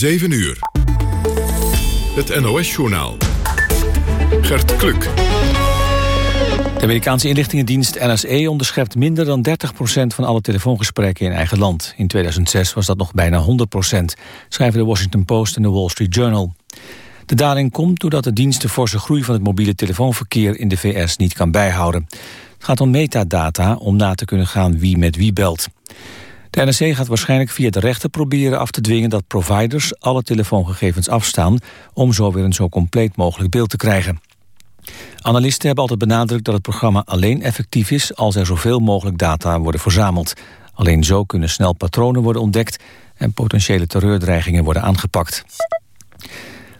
7 uur. Het NOS-journaal. Gert Kluk. De Amerikaanse inlichtingendienst NSE onderschept minder dan 30% van alle telefoongesprekken in eigen land. In 2006 was dat nog bijna 100% schrijven de Washington Post en de Wall Street Journal. De daling komt doordat de dienst de forse groei van het mobiele telefoonverkeer in de VS niet kan bijhouden. Het gaat om metadata om na te kunnen gaan wie met wie belt. De NRC gaat waarschijnlijk via de rechter proberen af te dwingen dat providers alle telefoongegevens afstaan om zo weer een zo compleet mogelijk beeld te krijgen. Analisten hebben altijd benadrukt dat het programma alleen effectief is als er zoveel mogelijk data worden verzameld. Alleen zo kunnen snel patronen worden ontdekt en potentiële terreurdreigingen worden aangepakt.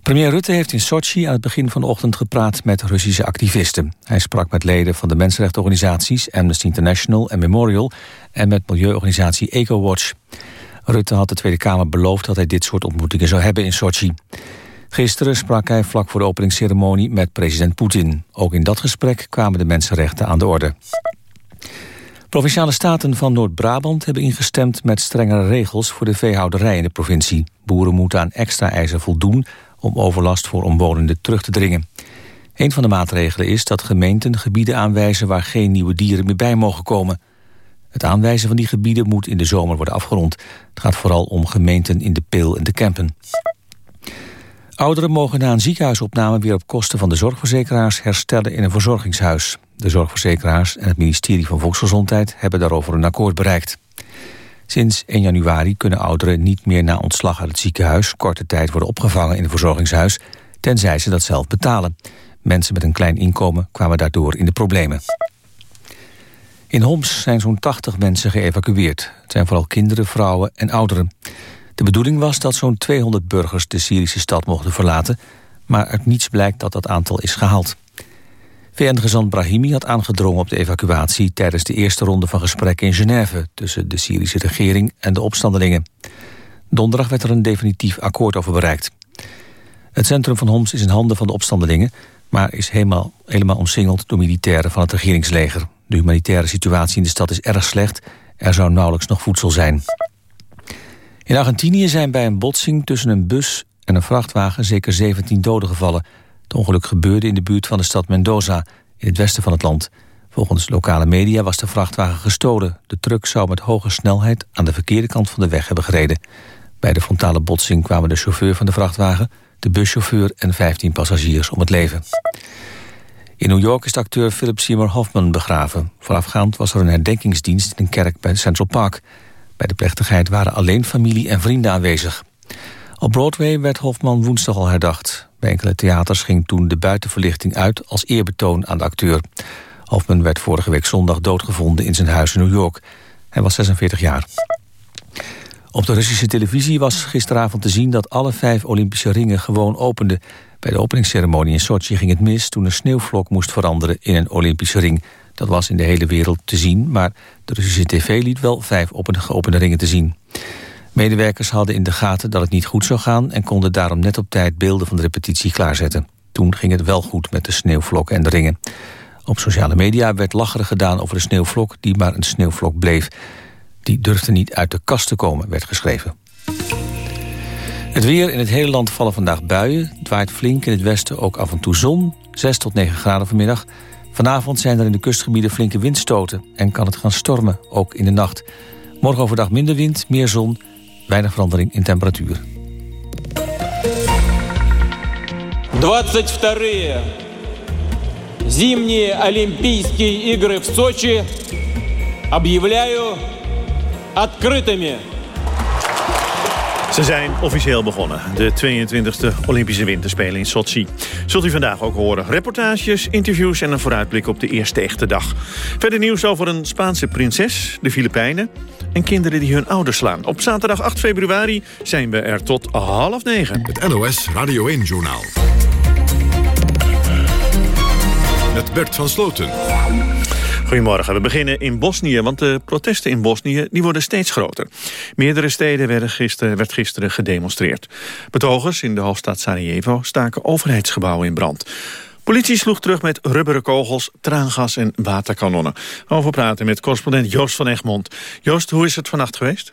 Premier Rutte heeft in Sochi aan het begin van de ochtend gepraat met Russische activisten. Hij sprak met leden van de mensenrechtenorganisaties Amnesty International en Memorial en met milieuorganisatie EcoWatch. Rutte had de Tweede Kamer beloofd dat hij dit soort ontmoetingen zou hebben in Sochi. Gisteren sprak hij vlak voor de openingsceremonie met president Poetin. Ook in dat gesprek kwamen de mensenrechten aan de orde. Provinciale staten van Noord-Brabant hebben ingestemd met strengere regels voor de veehouderij in de provincie. Boeren moeten aan extra eisen voldoen om overlast voor omwonenden terug te dringen. Een van de maatregelen is dat gemeenten gebieden aanwijzen waar geen nieuwe dieren meer bij mogen komen. Het aanwijzen van die gebieden moet in de zomer worden afgerond. Het gaat vooral om gemeenten in de Peel en de Kempen. Ouderen mogen na een ziekenhuisopname weer op kosten van de zorgverzekeraars herstellen in een verzorgingshuis. De zorgverzekeraars en het ministerie van Volksgezondheid hebben daarover een akkoord bereikt. Sinds 1 januari kunnen ouderen niet meer na ontslag uit het ziekenhuis korte tijd worden opgevangen in een verzorgingshuis, tenzij ze dat zelf betalen. Mensen met een klein inkomen kwamen daardoor in de problemen. In Homs zijn zo'n 80 mensen geëvacueerd. Het zijn vooral kinderen, vrouwen en ouderen. De bedoeling was dat zo'n 200 burgers de Syrische stad mochten verlaten... maar uit niets blijkt dat dat aantal is gehaald. VN-gezant Brahimi had aangedrongen op de evacuatie... tijdens de eerste ronde van gesprekken in Genève... tussen de Syrische regering en de opstandelingen. Donderdag werd er een definitief akkoord over bereikt. Het centrum van Homs is in handen van de opstandelingen... maar is helemaal, helemaal omsingeld door militairen van het regeringsleger. De humanitaire situatie in de stad is erg slecht. Er zou nauwelijks nog voedsel zijn. In Argentinië zijn bij een botsing tussen een bus en een vrachtwagen... zeker 17 doden gevallen... Het ongeluk gebeurde in de buurt van de stad Mendoza, in het westen van het land. Volgens lokale media was de vrachtwagen gestolen. De truck zou met hoge snelheid aan de verkeerde kant van de weg hebben gereden. Bij de frontale botsing kwamen de chauffeur van de vrachtwagen... de buschauffeur en 15 passagiers om het leven. In New York is de acteur Philip Seymour Hoffman begraven. Voorafgaand was er een herdenkingsdienst in een kerk bij Central Park. Bij de plechtigheid waren alleen familie en vrienden aanwezig. Op Broadway werd Hoffman woensdag al herdacht. Bij enkele theaters ging toen de buitenverlichting uit als eerbetoon aan de acteur. Hoffman werd vorige week zondag doodgevonden in zijn huis in New York. Hij was 46 jaar. Op de Russische televisie was gisteravond te zien dat alle vijf Olympische ringen gewoon openden. Bij de openingsceremonie in Sochi ging het mis toen een sneeuwvlok moest veranderen in een Olympische ring. Dat was in de hele wereld te zien, maar de Russische tv liet wel vijf geopende ringen te zien. Medewerkers hadden in de gaten dat het niet goed zou gaan... en konden daarom net op tijd beelden van de repetitie klaarzetten. Toen ging het wel goed met de sneeuwvlokken en de ringen. Op sociale media werd lacherig gedaan over de sneeuwvlok... die maar een sneeuwvlok bleef. Die durfde niet uit de kast te komen, werd geschreven. Het weer in het hele land vallen vandaag buien. Het waait flink in het westen ook af en toe zon. 6 tot 9 graden vanmiddag. Vanavond zijn er in de kustgebieden flinke windstoten... en kan het gaan stormen, ook in de nacht. Morgen overdag minder wind, meer zon weinig verandering in temperatuur. 22-е зимние Олимпийские игры в Сочи объявляю открытыми. Ze zijn officieel begonnen, de 22e Olympische Winterspelen in Sochi. Zult u vandaag ook horen. Reportages, interviews en een vooruitblik op de eerste echte dag. Verder nieuws over een Spaanse prinses, de Filipijnen... en kinderen die hun ouders slaan. Op zaterdag 8 februari zijn we er tot half negen. Het NOS Radio 1-journaal. Met Bert van Sloten. Goedemorgen, we beginnen in Bosnië, want de protesten in Bosnië die worden steeds groter. Meerdere steden werden gisteren, werd gisteren gedemonstreerd. Betogers in de hoofdstad Sarajevo staken overheidsgebouwen in brand. Politie sloeg terug met rubberen kogels, traangas en waterkanonnen. Over praten met correspondent Joost van Egmond. Joost, hoe is het vannacht geweest?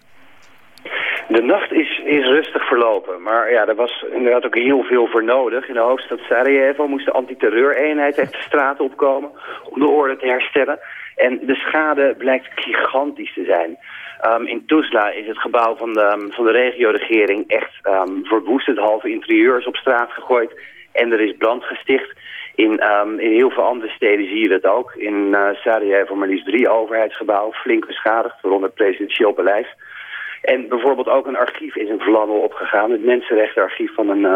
De nacht is is rustig verlopen. Maar ja, er was inderdaad ook heel veel voor nodig. In de hoofdstad Sarajevo moest de antiterreureenheid echt de straat opkomen om de orde te herstellen. En de schade blijkt gigantisch te zijn. Um, in Tuzla is het gebouw van de, um, van de regio-regering echt um, verwoest. Het halve interieur is op straat gegooid en er is brand gesticht. In, in heel veel andere steden zie je dat ook. In uh, Sarajevo maar liefst drie overheidsgebouwen, flink beschadigd, waaronder het presidentieel paleis. En bijvoorbeeld ook een archief is in vlammen opgegaan. Het mensenrechtenarchief van een, uh,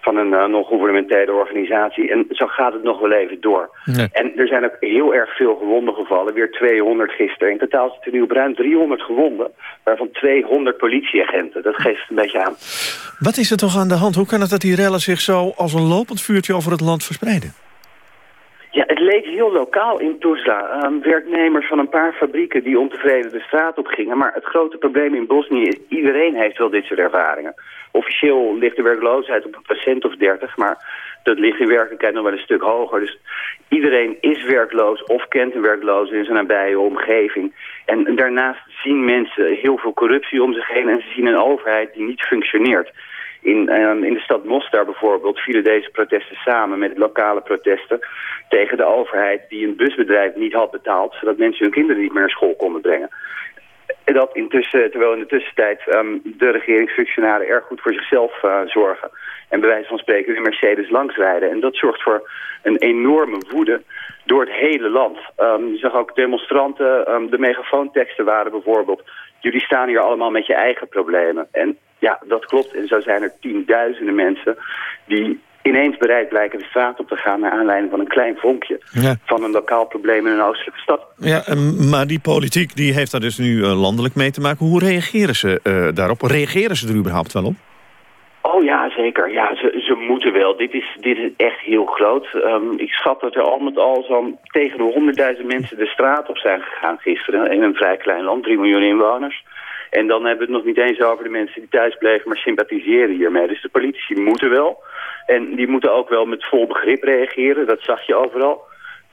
van een uh, non-governementele organisatie. En zo gaat het nog wel even door. Nee. En er zijn ook heel erg veel gewonden gevallen. Weer 200 gisteren. In totaal zitten er nu op ruim 300 gewonden. Waarvan 200 politieagenten. Dat geeft het een beetje aan. Wat is er toch aan de hand? Hoe kan het dat die rellen zich zo als een lopend vuurtje over het land verspreiden? Ja, het leek heel lokaal in Tuzla. Um, werknemers van een paar fabrieken die ontevreden de straat op gingen. Maar het grote probleem in Bosnië is, iedereen heeft wel dit soort ervaringen. Officieel ligt de werkloosheid op een procent of 30, maar dat ligt in werkelijkheid nog wel een stuk hoger. Dus iedereen is werkloos of kent een werkloze in zijn nabije omgeving. En daarnaast zien mensen heel veel corruptie om zich heen en ze zien een overheid die niet functioneert. In, um, in de stad Mostar bijvoorbeeld vielen deze protesten samen met lokale protesten tegen de overheid die een busbedrijf niet had betaald, zodat mensen hun kinderen niet meer naar school konden brengen. En dat intussen, terwijl in de tussentijd um, de regeringsfunctionaren erg goed voor zichzelf uh, zorgen. En bij wijze van spreken in Mercedes langsrijden. En dat zorgt voor een enorme woede door het hele land. Um, je zag ook demonstranten, de megafoonteksten waren bijvoorbeeld... jullie staan hier allemaal met je eigen problemen. En ja, dat klopt. En zo zijn er tienduizenden mensen die ineens bereid blijken de straat op te gaan... naar aanleiding van een klein vonkje ja. van een lokaal probleem in een oostelijke stad. Ja, maar die politiek die heeft daar dus nu uh, landelijk mee te maken. Hoe reageren ze uh, daarop? Reageren ze er überhaupt wel op? Oh ja, zeker. Ja, ze, ze moeten wel. Dit is, dit is echt heel groot. Um, ik schat dat er al met al zo'n tegen de 100.000 mensen de straat op zijn gegaan gisteren. In een vrij klein land, 3 miljoen inwoners. En dan hebben we het nog niet eens over de mensen die thuis bleven, maar sympathiseren hiermee. Dus de politici moeten wel. En die moeten ook wel met vol begrip reageren. Dat zag je overal.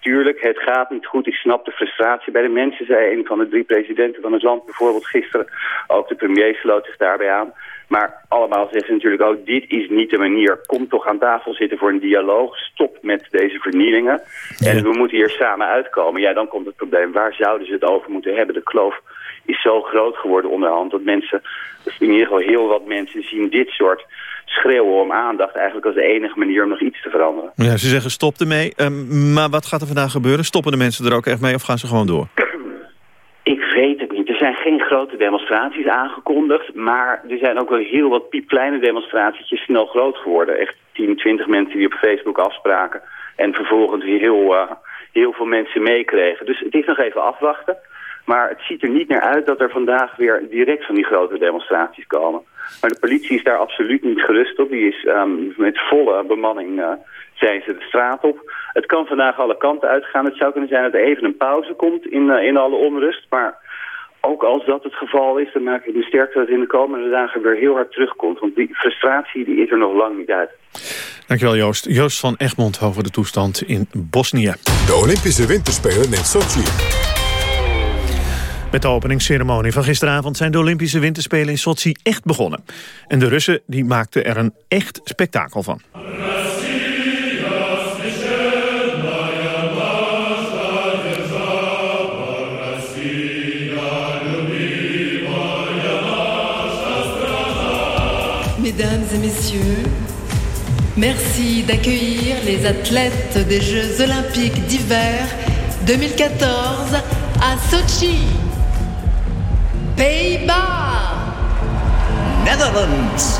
Tuurlijk, het gaat niet goed. Ik snap de frustratie bij de mensen, zei een van de drie presidenten van het land bijvoorbeeld gisteren. Ook de premier sloot zich daarbij aan. Maar allemaal zeggen ze natuurlijk ook, dit is niet de manier. Kom toch aan tafel zitten voor een dialoog. Stop met deze vernielingen. En we moeten hier samen uitkomen. Ja, dan komt het probleem. Waar zouden ze het over moeten hebben? De kloof is zo groot geworden onderhand dat mensen, in ieder geval heel wat mensen zien dit soort schreeuwen om aandacht eigenlijk als de enige manier om nog iets te veranderen. Ja, ze zeggen stop ermee, um, maar wat gaat er vandaag gebeuren? Stoppen de mensen er ook echt mee of gaan ze gewoon door? Ik weet het niet. Er zijn geen grote demonstraties aangekondigd, maar er zijn ook wel heel wat piepkleine demonstratietjes snel groot geworden. Echt 10, 20 mensen die op Facebook afspraken en vervolgens heel, uh, heel veel mensen meekregen. Dus het is nog even afwachten. Maar het ziet er niet naar uit dat er vandaag weer direct van die grote demonstraties komen. Maar de politie is daar absoluut niet gerust op. Die is um, met volle bemanning uh, zijn ze de straat op. Het kan vandaag alle kanten uitgaan. Het zou kunnen zijn dat er even een pauze komt in, uh, in alle onrust. Maar ook als dat het geval is, dan maak ik me sterk dat het in de komende dagen weer heel hard terugkomt. Want die frustratie die is er nog lang niet uit. Dankjewel Joost. Joost van Egmond over de toestand in Bosnië. De Olympische Winterspelen in Sochi. Met de openingsceremonie van gisteravond zijn de Olympische Winterspelen in Sochi echt begonnen. En de Russen die maakten er een echt spektakel van. Mesdames et messieurs, merci d'accueillir les athlètes des Jeux olympiques d'hiver 2014 à Sochi. Pays-Bas. Netherlands.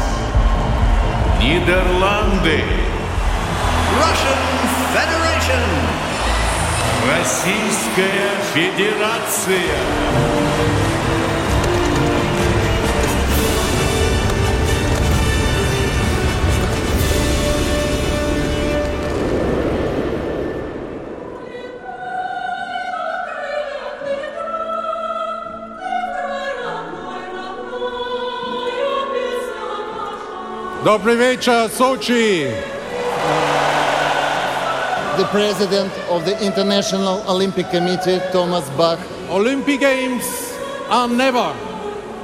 Нидерланды. Russian Federation. Российская Федерация. Dobri večer, Sochi! The president of the International Olympic Committee, Thomas Bach. Olympic Games are never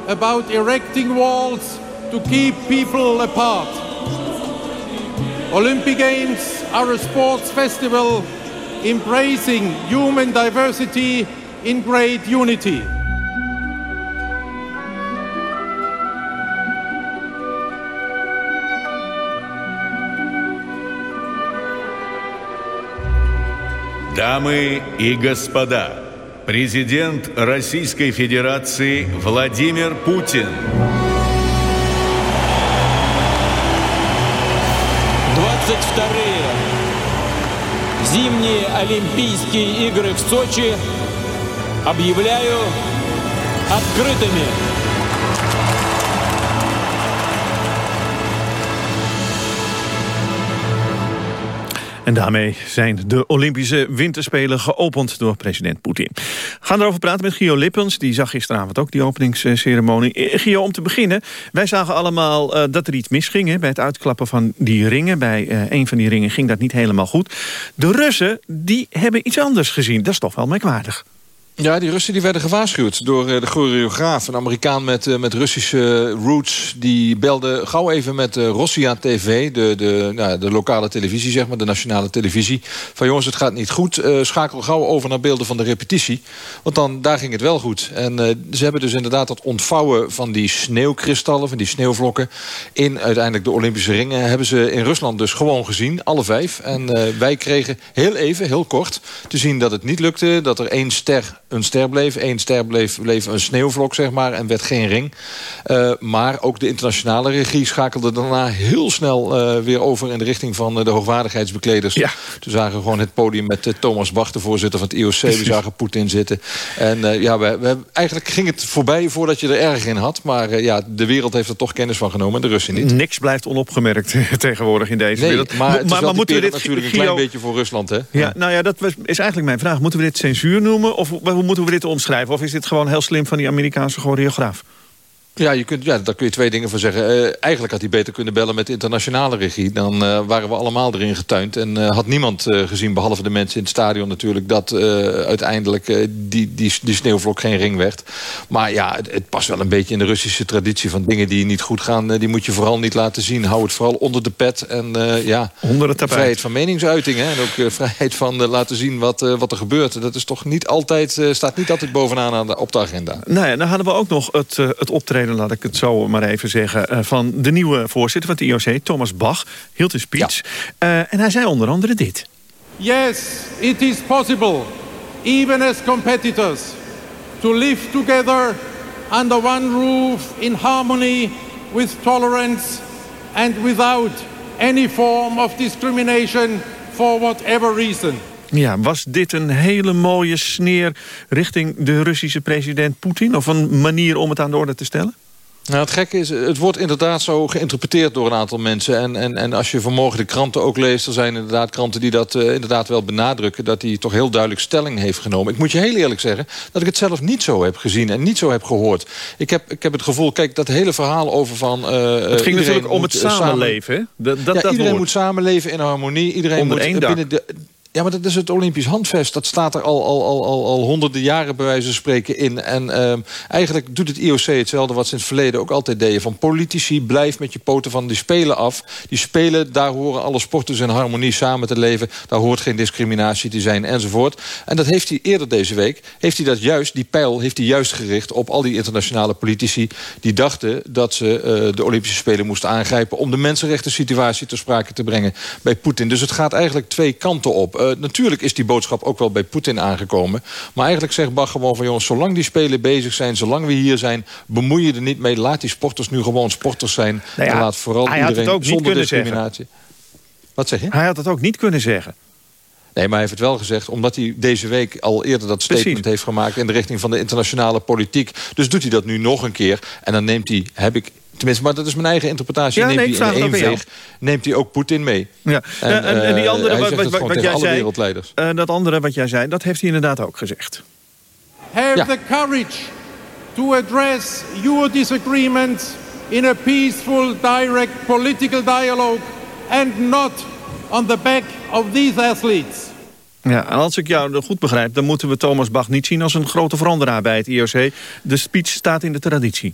about erecting walls to keep people apart. Olympic Games are a sports festival embracing human diversity in great unity. Дамы и господа, президент Российской Федерации Владимир Путин. 22-е зимние Олимпийские игры в Сочи объявляю открытыми. En daarmee zijn de Olympische Winterspelen geopend door president Poetin. We gaan erover praten met Gio Lippens. Die zag gisteravond ook die openingsceremonie. Eh, Gio, om te beginnen. Wij zagen allemaal uh, dat er iets misging hè, bij het uitklappen van die ringen. Bij uh, een van die ringen ging dat niet helemaal goed. De Russen die hebben iets anders gezien. Dat is toch wel merkwaardig. Ja, die Russen die werden gewaarschuwd door de choreograaf. Een Amerikaan met, met Russische roots. Die belde gauw even met Rossia TV, de, de, nou, de lokale televisie, zeg maar, de nationale televisie. Van jongens, het gaat niet goed. Schakel gauw over naar beelden van de repetitie. Want dan, daar ging het wel goed. En ze hebben dus inderdaad dat ontvouwen van die sneeuwkristallen, van die sneeuwvlokken... in uiteindelijk de Olympische ringen, hebben ze in Rusland dus gewoon gezien. Alle vijf. En wij kregen heel even, heel kort, te zien dat het niet lukte. Dat er één ster een ster bleef. Eén ster bleef, bleef een sneeuwvlok, zeg maar, en werd geen ring. Uh, maar ook de internationale regie schakelde daarna heel snel uh, weer over... in de richting van uh, de hoogwaardigheidsbekleders. Ja. Toen zagen we gewoon het podium met Thomas Bach, de voorzitter van het IOC. We zagen Poetin zitten. En ja, we, we, eigenlijk ging het voorbij voordat je er erg in had. Maar ja, de wereld heeft er toch kennis van genomen en de Russen niet. Niks blijft onopgemerkt tegenwoordig in deze nee, wereld. maar, het maar, maar moeten we dit natuurlijk een klein beetje voor Rusland, hè? Ja, ja, nou ja, dat is eigenlijk mijn vraag. Moeten we dit censuur noemen? Of hoe moeten we dit omschrijven? Of is dit gewoon heel slim van die Amerikaanse choreograaf? Ja, je kunt, ja, daar kun je twee dingen van zeggen. Uh, eigenlijk had hij beter kunnen bellen met de internationale regie. Dan uh, waren we allemaal erin getuind. En uh, had niemand gezien, behalve de mensen in het stadion natuurlijk... dat uiteindelijk die, die, die sneeuwvlok geen ring werd. Maar ja, het, het, past wel een beetje in de Russische traditie... van dingen die niet goed gaan, die moet je vooral niet laten zien. Hou het vooral onder de pet. En ja, onder het tapijt. vrijheid van meningsuiting. Hè, en ook vrijheid van laten zien wat, wat er gebeurt. Dat is toch niet altijd, staat niet altijd bovenaan aan de, op de agenda. Nou ja, dan hadden we ook nog het, het optreden laat ik het zo maar even zeggen... van de nieuwe voorzitter van het IOC, Thomas Bach, hield een speech. Ja. Uh, en hij zei onder andere dit. Yes, it is possible, even as competitors... to live together under one roof in harmony with tolerance... and without any form of discrimination for whatever reason. Ja, was dit een hele mooie sneer richting de Russische president Poetin? Of een manier om het aan de orde te stellen? Nou, het gekke is, het wordt inderdaad zo geïnterpreteerd door een aantal mensen. En, en, en als je vanmorgen de kranten ook leest... er zijn inderdaad kranten die dat uh, inderdaad wel benadrukken... dat hij toch heel duidelijk stelling heeft genomen. Ik moet je heel eerlijk zeggen dat ik het zelf niet zo heb gezien... en niet zo heb gehoord. Ik heb, ik heb het gevoel, kijk, dat hele verhaal over van... Uh, het ging natuurlijk om het samenleven. Samen, dat, dat, ja, dat iedereen moet samenleven in harmonie. Iedereen Onder moet één binnen de... Ja, maar dat is het Olympisch handvest. Dat staat er al, al, al, al, al honderden jaren bij wijze van spreken in. En uh, eigenlijk doet het IOC hetzelfde wat ze in het verleden ook altijd deden. Van politici, blijf met je poten van die spelen af. Die spelen, daar horen alle sporters in harmonie samen te leven. Daar hoort geen discriminatie te zijn enzovoort. En dat heeft hij eerder deze week, heeft hij dat juist, die pijl heeft hij juist gericht op al die internationale politici. Die dachten dat ze uh, de Olympische Spelen moesten aangrijpen om de mensenrechten situatie ter sprake te brengen bij Poetin. Dus het gaat eigenlijk twee kanten op. Uh, natuurlijk is die boodschap ook wel bij Poetin aangekomen. Maar eigenlijk zegt Bach gewoon van... jongens, zolang die spelen bezig zijn, zolang we hier zijn... bemoei je er niet mee. Laat die sporters nu gewoon sporters zijn. Nou ja, en laat vooral iedereen zonder kunnen discriminatie. Wat zeg je? Hij had het ook niet kunnen zeggen. Nee, maar hij heeft het wel gezegd omdat hij deze week al eerder dat statement Precies. heeft gemaakt... in de richting van de internationale politiek. Dus doet hij dat nu nog een keer. En dan neemt hij, heb ik Tenminste, maar dat is mijn eigen interpretatie. Ja, neemt nee, ik hij in veeg, neemt hij ook Poetin mee. Ja. En, en, en die eh, andere, hij wat, zegt wat, jij alle zei, wereldleiders. uh, dat andere wat jij zei, dat heeft hij inderdaad ook gezegd. Have Ja. the courage to address your disagreements in a peaceful, direct political dialogue and not on the back of these athletes. Ja, en als ik jou goed begrijp, dan moeten we Thomas Bach niet zien als een grote veranderaar bij het IOC. De speech staat in de traditie.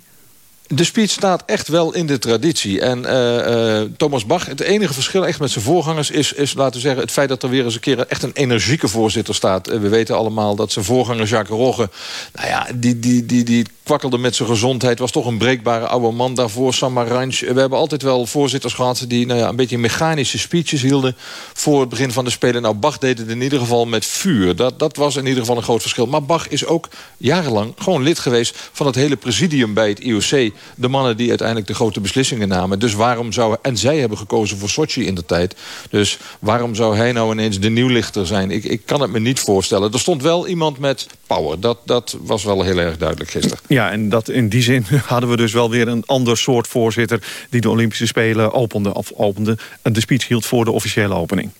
De speech staat echt wel in de traditie. En uh, uh, Thomas Bach, het enige verschil echt met zijn voorgangers... Is, is, laten zeggen, het feit dat er weer eens een keer... echt een energieke voorzitter staat. Uh, we weten allemaal dat zijn voorganger Jacques Rogge... nou ja, die, die, die, die kwakkelde met zijn gezondheid. Was toch een breekbare oude man daarvoor. Samaranch. We hebben altijd wel voorzitters gehad... die nou ja, een beetje mechanische speeches hielden... voor het begin van de Spelen. Nou, Bach deed het in ieder geval met vuur. Dat, dat was in ieder geval een groot verschil. Maar Bach is ook jarenlang gewoon lid geweest... van het hele presidium bij het IOC de mannen die uiteindelijk de grote beslissingen namen. Dus waarom zou... En zij hebben gekozen voor Sochi in de tijd. Dus waarom zou hij nou ineens de nieuwlichter zijn? Ik, ik kan het me niet voorstellen. Er stond wel iemand met power. Dat, dat was wel heel erg duidelijk gisteren. Ja, en dat in die zin hadden we dus wel weer een ander soort voorzitter... die de Olympische Spelen opende, of opende, de speech hield voor de officiële opening.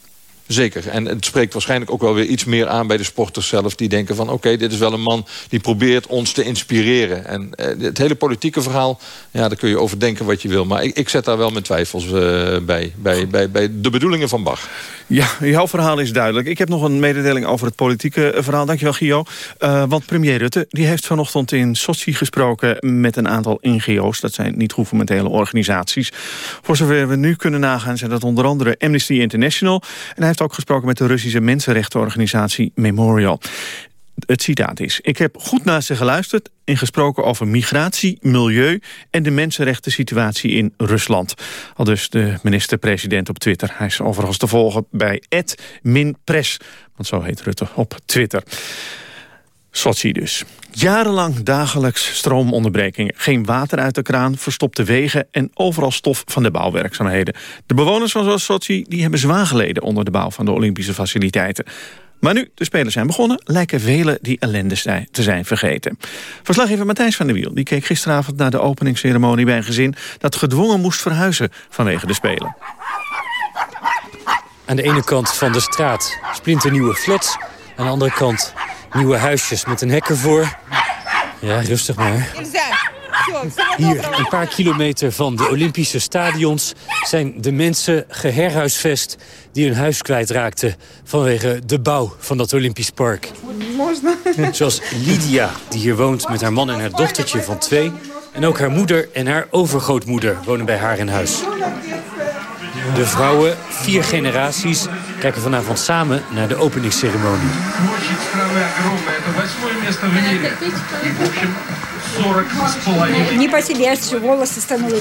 Zeker. En het spreekt waarschijnlijk ook wel weer iets meer aan bij de sporters zelf. Die denken van oké, dit is wel een man die probeert ons te inspireren. En eh, het hele politieke verhaal, ja, daar kun je over denken wat je wil. Maar ik, ik zet daar wel mijn twijfels uh, bij, bij, bij, bij de bedoelingen van Bach. Ja, jouw verhaal is duidelijk. Ik heb nog een mededeling over het politieke eh, verhaal. Dankjewel, Gio. Uh, want premier Rutte die heeft vanochtend in Sochi gesproken... met een aantal NGO's, dat zijn niet-governementele organisaties. Voor zover we nu kunnen nagaan zijn dat onder andere Amnesty International... en hij ook gesproken met de Russische mensenrechtenorganisatie Memorial. Het citaat is, ik heb goed naar ze geluisterd en gesproken over migratie, milieu en de mensenrechten situatie in Rusland. Al dus de minister-president op Twitter. Hij is overigens te volgen bij @minpress, want zo heet Rutte op Twitter. Sochi dus. Jarenlang dagelijks stroomonderbrekingen. Geen water uit de kraan, verstopte wegen en overal stof van de bouwwerkzaamheden. De bewoners van Sochi die hebben zwaar geleden onder de bouw van de Olympische faciliteiten. Maar nu de Spelen zijn begonnen, lijken velen die ellende te zijn vergeten. Verslaggever Matthijs van der Wiel die keek gisteravond naar de openingsceremonie bij een gezin... dat gedwongen moest verhuizen vanwege de Spelen. Aan de ene kant van de straat splinternieuwe flats. Aan de andere kant nieuwe huisjes met een hek ervoor. Ja, rustig maar. Hier, een paar kilometer van de Olympische stadions... zijn de mensen geherhuisvest die hun huis kwijtraakten... vanwege de bouw van dat Olympisch park. Zoals Lydia, die hier woont met haar man en haar dochtertje van twee... en ook haar moeder en haar overgrootmoeder wonen bij haar in huis. De vrouwen, vier generaties, kijken vanavond samen naar de openingsceremonie.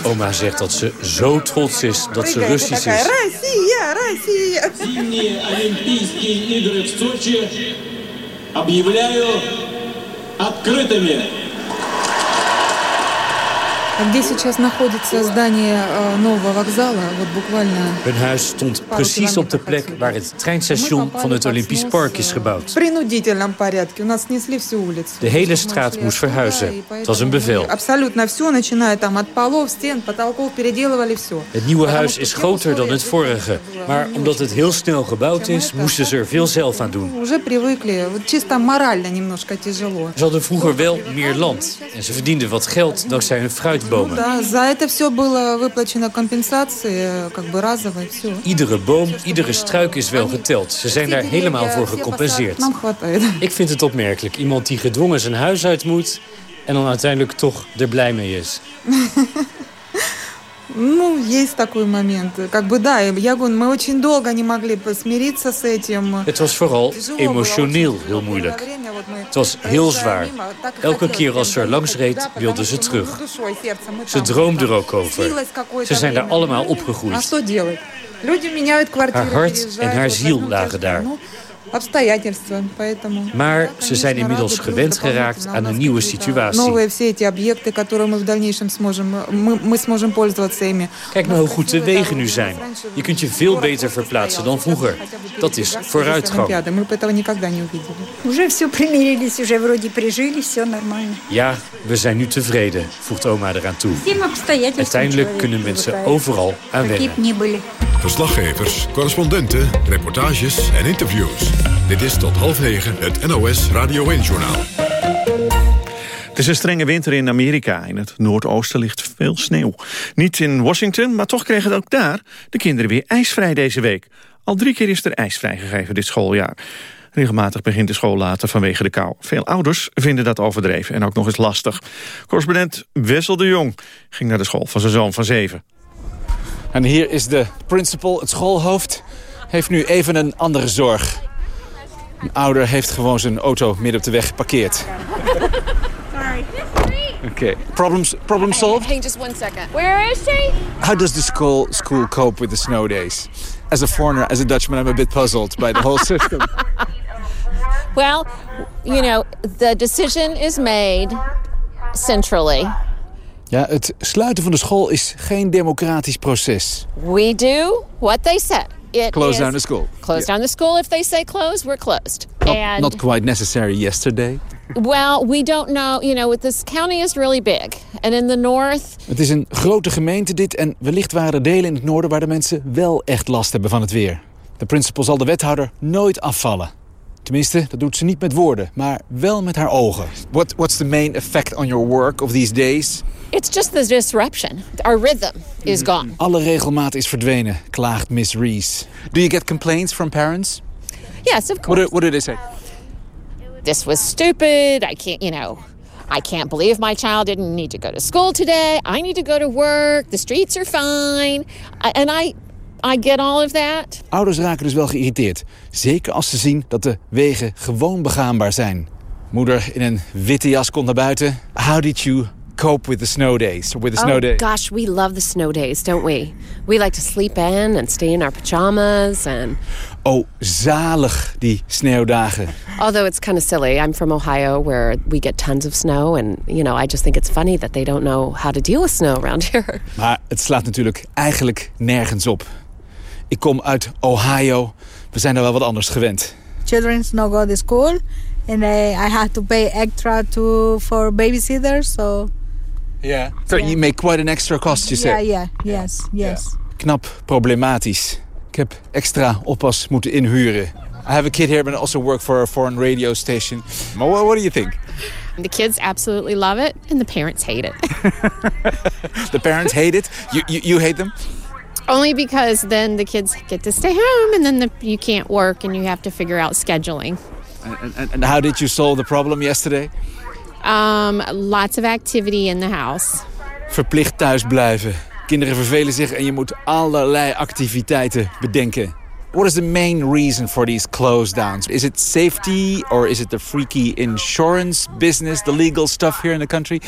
Oma zegt dat ze zo trots is dat ze Russisch is. Где сейчас находится здание нового вокзала, вот буквально... Hun huis stond precies op de plek waar het treinstation van het Olympisch Park is gebouwd. принудительном порядке. У нас снесли всю улицу. De hele straat moest verhuizen. Het was een bevel. Абсолютно все, начиная там от полов, стен, потолков, переделывали все. Het nieuwe huis is groter dan het vorige. Maar omdat het heel snel gebouwd is, moesten ze er veel zelf aan doen. Уже привыкли. Вот чисто морально немножко тяжело. Ze hadden vroeger wel meer land. En ze verdienden wat geld dankzij hun fruit bomen. Да, за это все было выплачено компенсации, как бы разово, все. Iedere boom, iedere struik is wel geteld. Ze zijn daar helemaal voor gecompenseerd. Ik vind het opmerkelijk. Iemand die gedwongen zijn huis uit moet... en dan uiteindelijk toch er blij mee is. Ну, есть такой момент. Как бы да, я говорю, мы очень долго не могли смириться с этим. Het was vooral emotioneel heel moeilijk. Het was heel zwaar. Elke keer als ze er langs reed, wilde ze terug. Ze droomde er ook over. Ze zijn daar allemaal opgegroeid. Haar hart en haar ziel lagen daar. Maar ze zijn inmiddels gewend geraakt aan een nieuwe situatie. Kijk nou hoe goed de wegen nu zijn. Je kunt je veel beter verplaatsen dan vroeger. Dat is vooruitgang. Ja, we zijn nu tevreden, voegt oma eraan toe. Uiteindelijk kunnen mensen overal aan wennen. Verslaggevers, correspondenten, reportages en interviews. Dit is tot half negen het NOS Radio 1-journaal. Het is een strenge winter in Amerika. In het noordoosten ligt veel sneeuw. Niet in Washington, maar toch kregen ook daar de kinderen weer ijsvrij deze week. Al drie keer is er ijsvrij gegeven dit schooljaar. Regelmatig begint de school later vanwege de kou. Veel ouders vinden dat overdreven en ook nog eens lastig. Correspondent Wessel de Jong ging naar de school van zijn zoon van zeven. En hier is de principal, het schoolhoofd, heeft nu even een andere zorg. Een ouder heeft gewoon zijn auto midden op de weg geparkeerd. Sorry. Okay. Problems, problem solved? Hang just one second. Where is she? How does the school school cope with the snow days? As a foreigner, as a Dutchman, I'm a bit puzzled by the whole system. Well, you know, the decision is made centrally. Ja, het sluiten van de school is geen democratisch proces. We do what they said. It Close is- down the school. Close down the school. If they say close, we're closed. Not, and not quite necessary yesterday. well, we don't know. You know, this county is really big, and in the north, Het is een grote gemeente dit en wellicht waren er delen in het noorden waar de mensen wel echt last hebben van het weer. De principal zal de wethouder nooit afvallen. Tenminste, dat doet ze niet met woorden, maar wel met haar ogen. What, what's the main effect on your work of these days? It's just the disruption. Our rhythm is gone. Alle regelmaat is verdwenen, klaagt Miss Reese. Do you get complaints from parents? Yes, of What course. do, what do they say? this was stupid. I can't, you know, I can't believe my child didn't need to go to school today. I need to go to work. The streets are fine. I, and I I get all of that. Ouders raken dus wel geïrriteerd. Zeker als ze zien dat de wegen gewoon begaanbaar zijn. Moeder in een witte jas komt naar buiten. How did you cope with the snow days? With the snow oh, days? gosh, we love the snow days, don't we? We like to sleep in and stay in our pajamas and Oh, zalig, die sneeuwdagen. although it's kind of silly, I'm from Ohio where we get tons of snow and you know, I just think it's funny that they don't know how to deal with snow around here. Maar het slaat natuurlijk eigenlijk nergens op. Ik kom uit Ohio. We zijn er wel wat anders gewend. children no go to school and I, I have to pay extra to for babysitters so Yeah. So you make quite an extra cost, you yeah say? yeah yes yes Knap problematisch. Ik heb extra oppas moeten inhuren. I have a kid here, but I also work for a foreign radio station. Maar what, what do you think? The kids absolutely love it, and the parents hate it. The parents hate it. You, you, you hate them? Only because then the kids get to stay home, and then the, you can't work, and you have to figure out scheduling. And, and, and how did you solve the problem yesterday? Um, lots of activity in the house. Verplicht thuis blijven. Kinderen vervelen zich en je moet allerlei activiteiten bedenken. What is the main reason for these close downs? Is it safety or is it the freaky insurance business, the legal stuff here in the country?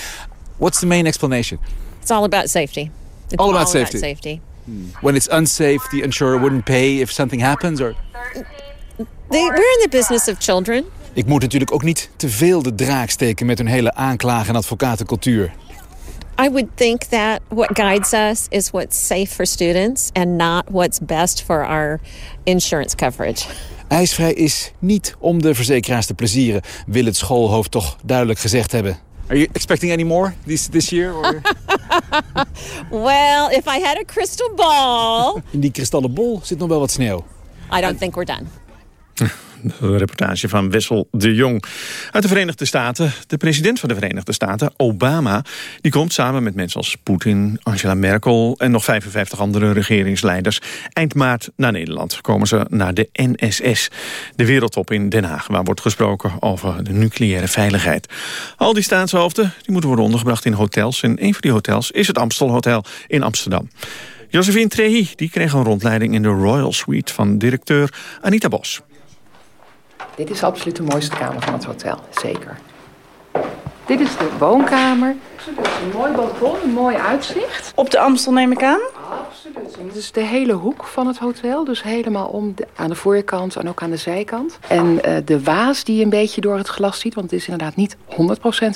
What's the main explanation? It's all about safety. It's All about safety. safety. When it's unsafe, the insurer wouldn't pay if something happens? Or... They, we're in the business of children. Ik moet natuurlijk ook niet te veel de draak steken met hun hele aanklagen- en advocatencultuur. I would think that what guides us is what's safe for students and not what's best for our insurance coverage. IJsvrij is niet om de verzekeraars te plezieren, wil het schoolhoofd toch duidelijk gezegd hebben. Are you expecting any more this, this year? Or? Well, if I had a crystal ball, In die kristallen bol zit nog wel wat sneeuw. I don't think we're done. Een reportage van Wessel de Jong. Uit de Verenigde Staten, de president van de Verenigde Staten, Obama... die komt samen met mensen als Poetin, Angela Merkel... en nog 55 andere regeringsleiders. Eind maart naar Nederland komen ze naar de NSS. De wereldtop in Den Haag, waar wordt gesproken over de nucleaire veiligheid. Al die staatshoofden die moeten worden ondergebracht in hotels. En een van die hotels is het Amstel Hotel in Amsterdam. Josephine Trehi die kreeg een rondleiding in de Royal Suite... van directeur Anita Bos. Dit is absoluut de mooiste kamer van het hotel, zeker. Dit is de woonkamer. Absoluut, een mooi balkon, een mooi uitzicht. Op de Amstel neem ik aan? Absoluut. Dit is de hele hoek van het hotel, dus helemaal om de, aan de voorkant en ook aan de zijkant. En eh, de waas die je een beetje door het glas ziet, want het is inderdaad niet 100%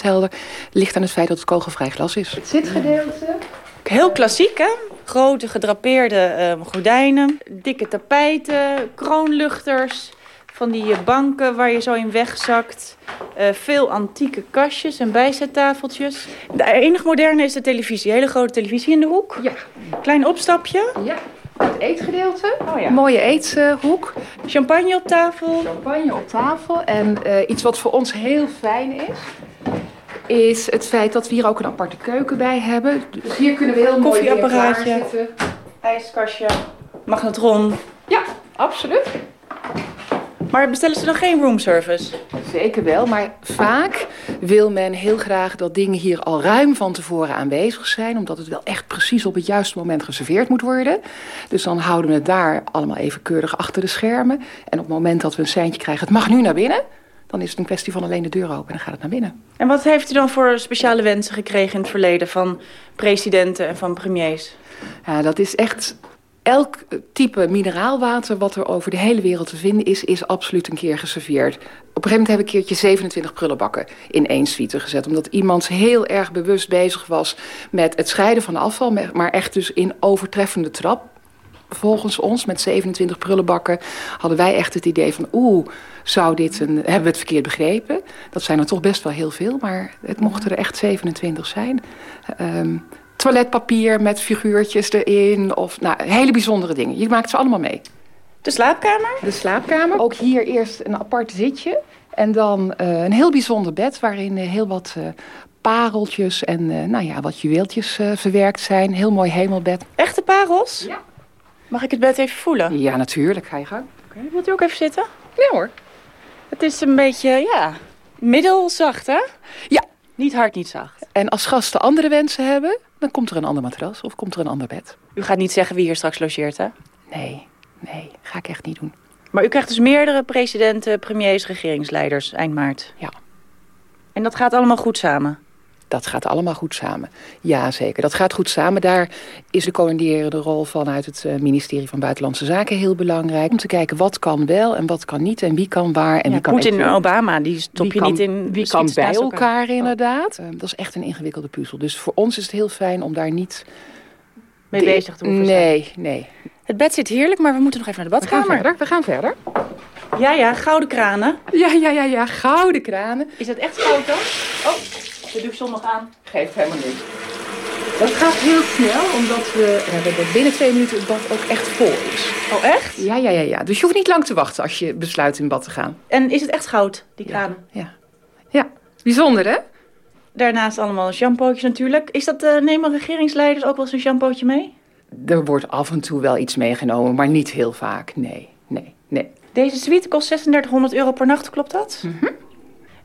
helder, ligt aan het feit dat het kogelvrij glas is. Het zitgedeelte. Heel klassiek, hè? Grote gedrapeerde eh, gordijnen, dikke tapijten, kroonluchters... van die eh, banken waar je zo in wegzakt. eh, veel antieke kastjes en bijzettafeltjes. De enige moderne is de televisie. Hele grote televisie in de hoek. Ja. Klein opstapje. Ja. Het eetgedeelte. Oh ja. Mooie eethoek. Champagne op tafel. Champagne op tafel. En eh, iets wat voor ons heel fijn is... is het feit dat we hier ook een aparte keuken bij hebben. Dus hier kunnen we heel mooi Koffieapparaatje. ijskastje, magnetron. Ja, absoluut. Maar bestellen ze dan geen roomservice? Zeker wel, maar vaak wil men heel graag dat dingen hier al ruim van tevoren aanwezig zijn. Omdat het wel echt precies op het juiste moment geserveerd moet worden. Dus dan houden we het daar allemaal even keurig achter de schermen. En op het moment dat we een seintje krijgen, het mag nu naar binnen. Dan is het een kwestie van alleen de deur open en dan gaat het naar binnen. En wat heeft u dan voor speciale wensen gekregen in het verleden van presidenten en van premiers? Ja, dat is echt elk type mineraalwater wat er over de hele wereld te vinden is, is absoluut een keer geserveerd. Op een gegeven moment heb ik een keertje 27 prullenbakken in één suite gezet. Omdat iemand heel erg bewust bezig was met het scheiden van afval, maar echt dus in overtreffende trap. Volgens ons, met 27 prullenbakken, hadden wij echt het idee van... oeh, zou dit een, hebben we het verkeerd begrepen? Dat zijn er toch best wel heel veel, maar het mochten er echt 27 zijn. Um, toiletpapier met figuurtjes erin. Of nou, hele bijzondere dingen. Je maakt ze allemaal mee. De slaapkamer? De slaapkamer. Ook hier eerst een apart zitje. En dan uh, een heel bijzonder bed waarin uh, heel wat uh, pareltjes en nou ja, wat juweeltjes verwerkt zijn. Heel mooi hemelbed. Echte parels? Ja. Mag ik het bed even voelen? Ja, natuurlijk. Ga je gang. Okay. Wilt u ook even zitten? Ja hoor. Het is een beetje, ja, middelzacht hè? Ja. Niet hard, niet zacht. En als gasten andere wensen hebben, dan komt er een ander matras of komt er een ander bed. U gaat niet zeggen wie hier straks logeert, hè? Nee, nee, ga ik echt niet doen. Maar u krijgt dus meerdere presidenten, premiers, regeringsleiders eind maart. Ja. En dat gaat allemaal goed samen? Dat gaat allemaal goed samen. Ja, zeker. Dat gaat goed samen. Daar is de coördinerende rol vanuit het eh, ministerie van Buitenlandse Zaken heel belangrijk. Om te kijken wat kan wel en wat kan niet en wie kan waar en ja, wie kan... Poetin en Obama, die stop je kan, niet in... Wie kan bij elkaar, inderdaad. Uh, dat is echt een ingewikkelde puzzel. Dus voor ons is het heel fijn om daar niet... Mee de... bezig te hoeven Nee, zijn. nee. Het bed zit heerlijk, maar we moeten nog even naar de badkamer. We gaan verder. We gaan verder. Ja, ja, gouden kranen. Ja, ja, ja, ja, gouden kranen. Is dat echt goud dan? Oh, de doe ik zondag aan. Geeft helemaal niks. Dat gaat heel snel, omdat we, ja, dat binnen twee minuten het bad ook echt vol is. Oh, echt? Ja, ja, ja, ja. Dus je hoeft niet lang te wachten als je besluit in bad te gaan. En is het echt goud, die kranen? Ja. Ja, ja. bijzonder hè? Daarnaast allemaal shampootjes natuurlijk. Is dat, uh, nemen regeringsleiders ook wel eens een shampootje mee? Er wordt af en toe wel iets meegenomen, maar niet heel vaak. Nee, nee, nee. Deze suite kost 3600 euro per nacht, klopt dat? Mm -hmm.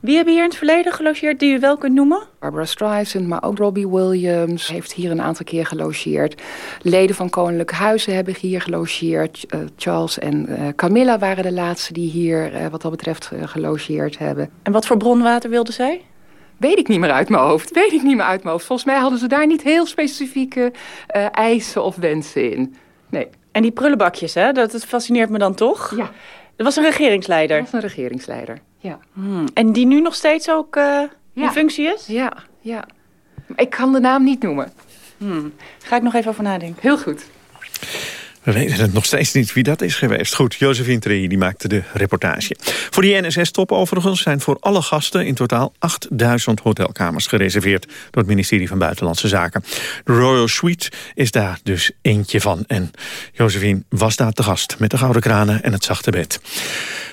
Wie hebben hier in het verleden gelogeerd die u wel kunt noemen? Barbara Streisand, maar ook Robbie Williams heeft hier een aantal keer gelogeerd. Leden van Koninklijke Huizen hebben hier gelogeerd. Uh, Charles en uh, Camilla waren de laatste die hier uh, wat dat betreft gelogeerd hebben. En wat voor bronwater wilden zij? Weet ik niet meer uit mijn hoofd. Weet ik niet meer uit mijn hoofd. Volgens mij hadden ze daar niet heel specifieke eisen of wensen in. Nee. En die prullenbakjes, hè? Dat, dat fascineert me dan toch? Ja. Dat was een regeringsleider? Dat was een regeringsleider, ja. Hmm. En die nu nog steeds ook uh, in functie is? Ja, ja. Ik kan de naam niet noemen. Hmm. Ga ik nog even over nadenken. Heel goed. We weten het nog steeds niet wie dat is geweest. Goed, Josephine Tree die maakte de reportage. Voor die NSS-top overigens zijn voor alle gasten... in totaal 8000 hotelkamers gereserveerd... door het ministerie van Buitenlandse Zaken. De Royal Suite is daar dus eentje van. En Josephine was daar te gast met de gouden kranen en het zachte bed.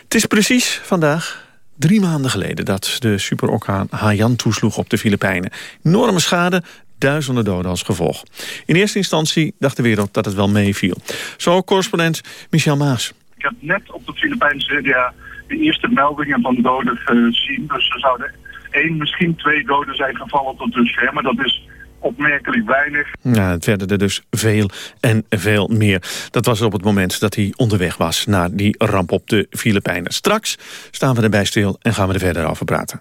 Het is precies vandaag Drie maanden geleden dat de superorkaan Haiyan toesloeg op de Filipijnen. Enorme schade, duizenden doden als gevolg. In eerste instantie dacht de wereld dat het wel meeviel. Zo correspondent Michel Maas. Ik heb net op de Filipijnse ja, de eerste meldingen van doden gezien. Dus er zouden één, misschien twee doden zijn gevallen tot dusver. Maar dat is opmerkelijk weinig. Ja, het werden er dus veel en veel meer. Dat was op het moment dat hij onderweg was naar die ramp op de Filipijnen. Straks staan we erbij stil en gaan we er verder over praten.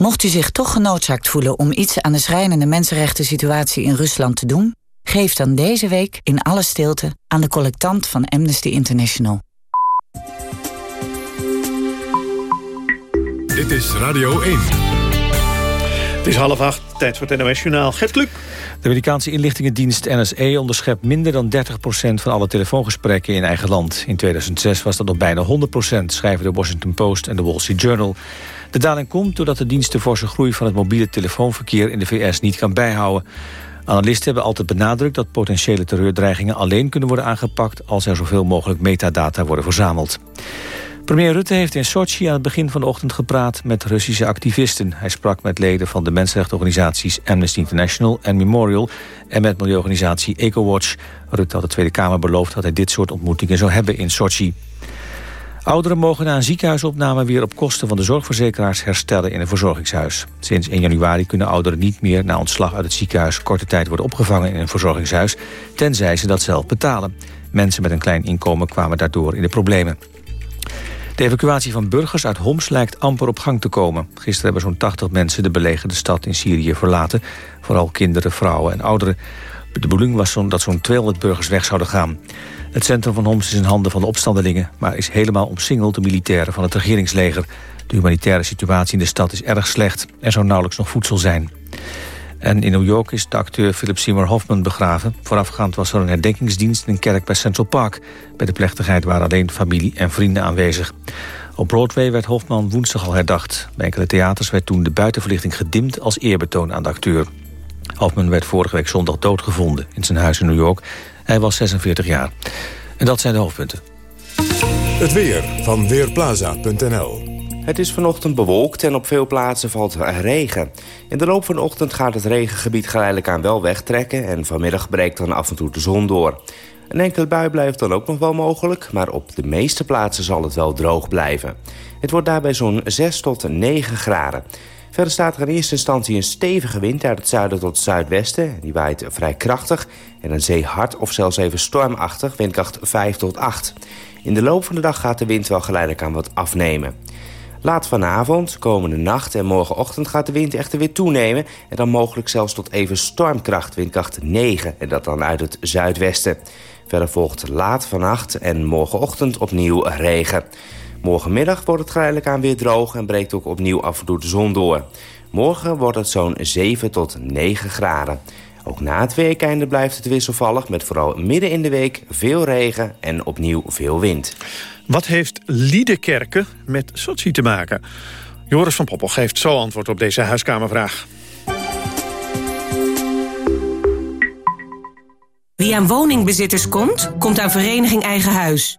Mocht u zich toch genoodzaakt voelen om iets aan de schrijnende mensenrechten situatie in Rusland te doen, geef dan deze week in alle stilte aan de collectant van Amnesty International. Dit is Radio 1. Het is half acht, tijd voor het NOS-journaal. Gert Kluk. De Amerikaanse inlichtingendienst NSE onderschept minder dan 30% van alle telefoongesprekken in eigen land. In 2006 was dat nog bijna 100% schrijven de Washington Post en de Wall Street Journal. De daling komt doordat de dienst de forse groei van het mobiele telefoonverkeer in de VS niet kan bijhouden. Analisten hebben altijd benadrukt dat potentiële terreurdreigingen alleen kunnen worden aangepakt als er zoveel mogelijk metadata worden verzameld. Premier Rutte heeft in Sochi aan het begin van de ochtend gepraat met Russische activisten. Hij sprak met leden van de mensenrechtenorganisaties Amnesty International en Memorial en met milieuorganisatie EcoWatch. Rutte had de Tweede Kamer beloofd dat hij dit soort ontmoetingen zou hebben in Sochi. Ouderen mogen na een ziekenhuisopname weer op kosten van de zorgverzekeraars herstellen in een verzorgingshuis. Sinds 1 januari kunnen ouderen niet meer na ontslag uit het ziekenhuis korte tijd worden opgevangen in een verzorgingshuis, tenzij ze dat zelf betalen. Mensen met een klein inkomen kwamen daardoor in de problemen. De evacuatie van burgers uit Homs lijkt amper op gang te komen. Gisteren hebben zo'n 80 mensen de belegerde stad in Syrië verlaten. Vooral kinderen, vrouwen en ouderen. De bedoeling was dat zo'n 200 burgers weg zouden gaan. Het centrum van Homs is in handen van de opstandelingen... maar is helemaal omsingeld de militairen van het regeringsleger. De humanitaire situatie in de stad is erg slecht. Er zou nauwelijks nog voedsel zijn. En in New York is de acteur Philip Seymour Hoffman begraven. Voorafgaand was er een herdenkingsdienst in een kerk bij Central Park. Bij de plechtigheid waren alleen familie en vrienden aanwezig. Op Broadway werd Hoffman woensdag al herdacht. Bij enkele theaters werd toen de buitenverlichting gedimd als eerbetoon aan de acteur. Hoffman werd vorige week zondag doodgevonden in zijn huis in New York. Hij was 46 jaar. En dat zijn de hoofdpunten. Het weer van Weerplaza.nl het is vanochtend bewolkt en op veel plaatsen valt regen. In de loop van de ochtend gaat het regengebied geleidelijk aan wel wegtrekken... en vanmiddag breekt dan af en toe de zon door. Een enkele bui blijft dan ook nog wel mogelijk... maar op de meeste plaatsen zal het wel droog blijven. Het wordt daarbij zo'n 6 tot 9 graden. Verder staat er in eerste instantie een stevige wind uit het zuiden tot het zuidwesten. Die waait vrij krachtig en een zee hard of zelfs even stormachtig, windkracht 5 tot 8. In de loop van de dag gaat de wind wel geleidelijk aan wat afnemen. Laat vanavond, komende nacht en morgenochtend gaat de wind echter weer toenemen... en dan mogelijk zelfs tot even stormkracht, windkracht 9... en dat dan uit het zuidwesten. Verder volgt laat vannacht en morgenochtend opnieuw regen. Morgenmiddag wordt het geleidelijk aan weer droog... en breekt ook opnieuw af en toe de zon door. Morgen wordt het zo'n 7 tot 9 graden. Ook na het weekende blijft het wisselvallig... met vooral midden in de week veel regen en opnieuw veel wind. Wat heeft Liedekerke met Sochi te maken? Joris van Poppel geeft zo antwoord op deze huiskamervraag. Wie aan woningbezitters komt, komt aan Vereniging Eigen Huis.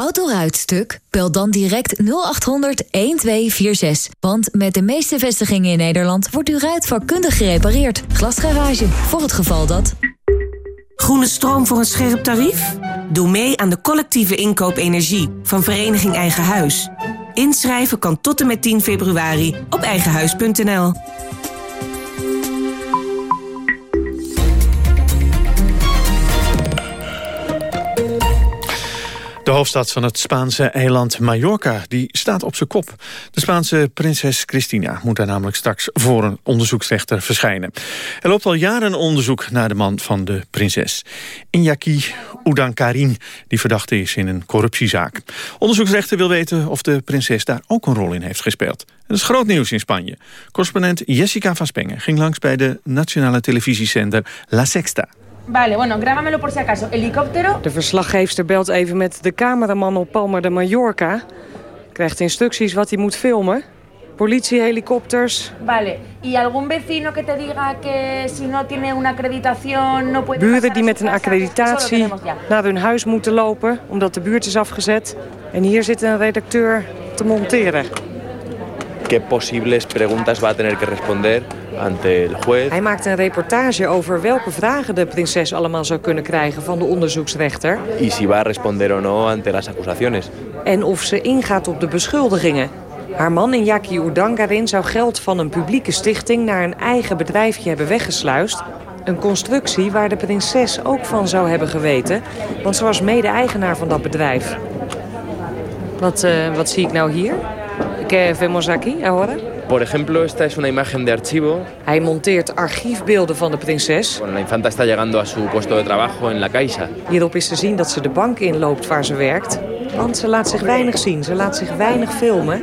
Autoruitstuk? Bel dan direct 0800 1246. Want met de meeste vestigingen in Nederland wordt uw ruit vakkundig gerepareerd. Glasgarage, voor het geval dat... Groene stroom voor een scherp tarief? Doe mee aan de collectieve inkoop energie van Vereniging Eigen Huis. Inschrijven kan tot en met 10 februari op eigenhuis.nl. hoofdstad van het Spaanse eiland Mallorca die staat op zijn kop. De Spaanse prinses Cristina moet daar namelijk straks voor een onderzoeksrechter verschijnen. Er loopt al jaren onderzoek naar de man van de prinses. Iñaki Udankarin, die verdachte is in een corruptiezaak. Onderzoeksrechter wil weten of de prinses daar ook een rol in heeft gespeeld. Dat is groot nieuws in Spanje. Correspondent Jessica van Spengen ging langs bij de nationale televisiezender La Sexta. Vale, bueno, grábamelo por si acaso. Helicóptero. De verslaggeefster belt even met de cameraman op Palma de Mallorca. Krijgt instructies wat hij moet filmen. Politiehelikopters. Vale. ¿Y algún vecino que te diga que si no tiene una acreditación no puede Buren die met een accreditatie naar hun huis moeten lopen omdat de buurt is afgezet. En hier zit een redacteur te monteren. qué posibles preguntas va a tener que responder ante el juez. Hij maakt een reportage over welke vragen de prinses allemaal zou kunnen krijgen van de onderzoeksrechter. Y si va a responder o no ante las acusaciones. En of ze ingaat op de beschuldigingen. Haar man Iñaki Urdangarin zou geld van een publieke stichting naar een eigen bedrijfje hebben weggesluist. Een constructie waar de prinses ook van zou hebben geweten, want ze was mede-eigenaar van dat bedrijf. Wat, uh, wat zie ik nou hier? ¿Qué vemos aquí ahora? Por ejemplo, esta es una imagen de archivo. Hij monteert archiefbeelden van de prinses. Bueno, la infanta está llegando a su puesto de trabajo en la Caixa. Hierop is te zien dat ze de bank inloopt waar ze werkt. Want ze laat zich weinig zien, ze laat zich weinig filmen.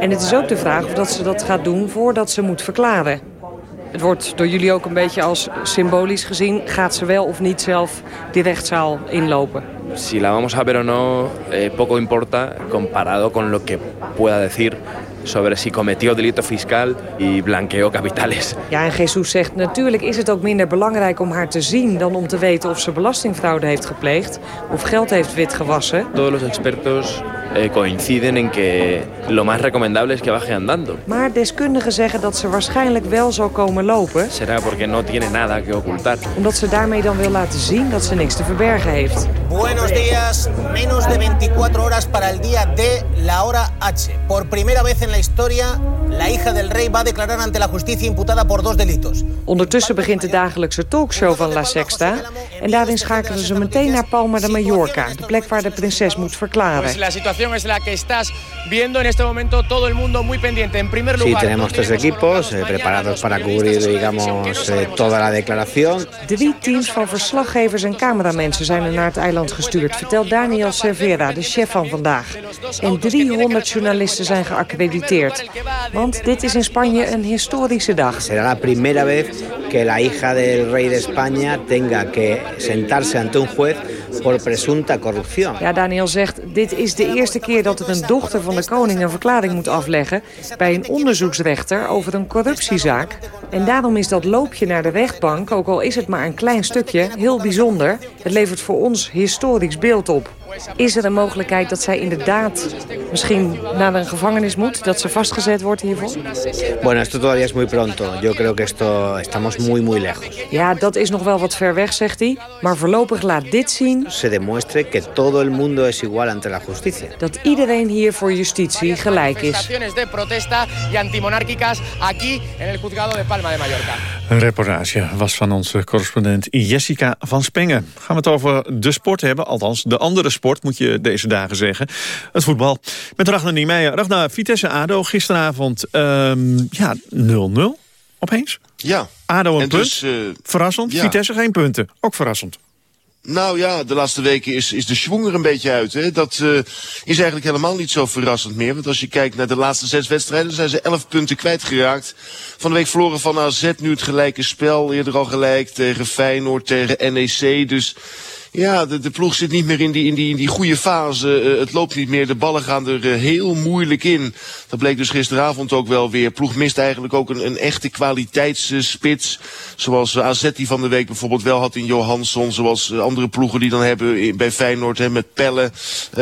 En het is ook de vraag of dat ze dat gaat doen voordat ze moet verklaren. Het wordt door jullie ook een beetje als symbolisch gezien. Gaat ze wel of niet zelf die rechtszaal inlopen? Si la vamos a ver o no, eh, poco importa comparado con lo que pueda decir sobre si cometió delito fiscal y blanqueó capitales. Ja, en Jesus zegt natuurlijk is het ook minder belangrijk om haar te zien... dan om te weten of ze belastingfraude heeft gepleegd of geld heeft witgewassen. Todos los expertos eh, coinciden en que lo más recomendable es que baje andando. Maar deskundigen zeggen dat ze waarschijnlijk wel zal komen lopen. Será porque no tiene nada que ocultar. Omdat ze daarmee dan wil laten zien dat ze niks te verbergen heeft. Buenos días. Menos de 24 horas para el día de la hora H. Por primera vez en la historia, la hija del rey va a declarar ante la justicia imputada por dos delitos. Ondertussen begint de dagelijkse talkshow van La Sexta. En daarin schakelen ze meteen naar Palma de Mallorca, de plek waar de prinses moet verklaren. La situación es la que estás viendo en este momento todo el mundo muy pendiente. En primer lugar, sí, tenemos tres equipos eh, preparados para cubrir, digamos, eh, toda la declaración. Drie teams van verslaggevers en cameramensen zijn er naar het eiland gestuurd, vertelt Daniel Cervera, de chef van vandaag. En 300 journalisten zijn geaccrediteerd. Want dit is in Spanje een historische dag. Será la primera vez que la hija del rey de España tenga que sentarse ante un juez por presunta corrupción. Ja, Daniel zegt, dit is de eerste keer dat er een dochter van de koning een verklaring moet afleggen bij een onderzoeksrechter over een corruptiezaak. En daarom is dat loopje naar de rechtbank, ook al is het maar een klein stukje, heel bijzonder. Het levert voor ons historisch beeld op. Is er een mogelijkheid dat zij inderdaad misschien naar een gevangenis moet? Dat ze vastgezet wordt hiervoor? Bueno, esto todavía es muy pronto. Yo creo que esto estamos muy muy lejos. Ja, dat is nog wel wat ver weg, zegt hij. Maar voorlopig laat dit zien... Se demuestre que todo el mundo es igual ante la justicia. Dat iedereen hier voor justitie gelijk is. de protesta y antimonárquicas aquí en el juzgado de Palma de Mallorca. Een reportage was van onze correspondent Jessica van Spengen. Gaan we het over de sport hebben, althans de andere sport moet je deze dagen zeggen. Het voetbal. Met Ragnar Niemeyer. Ragnar, Vitesse-ADO gisteravond um, ja 0-0 opeens. Ja. ADO een en punt. Dus, uh, verrassend. ja. Vitesse geen punten. Ook verrassend. Nou ja, de laatste weken is, is de schwung er een beetje uit. Hè? Dat uh, is eigenlijk helemaal niet zo verrassend meer. Want als je kijkt naar de laatste zes wedstrijden, zijn ze elf punten kwijtgeraakt. Van de week verloren van AZ, nu het gelijke spel. Eerder al gelijk tegen Feyenoord, tegen NEC. Dus ja, de, de ploeg zit niet meer in die, in die, in die goede fase. Uh, het loopt niet meer. De ballen gaan er uh, heel moeilijk in. Dat bleek dus gisteravond ook wel weer. Ploeg mist eigenlijk ook een, een echte kwaliteitsspits. Zoals AZ die van de week bijvoorbeeld wel had in Johansson. Zoals andere ploegen die dan hebben bij Feyenoord hè, met Pelle.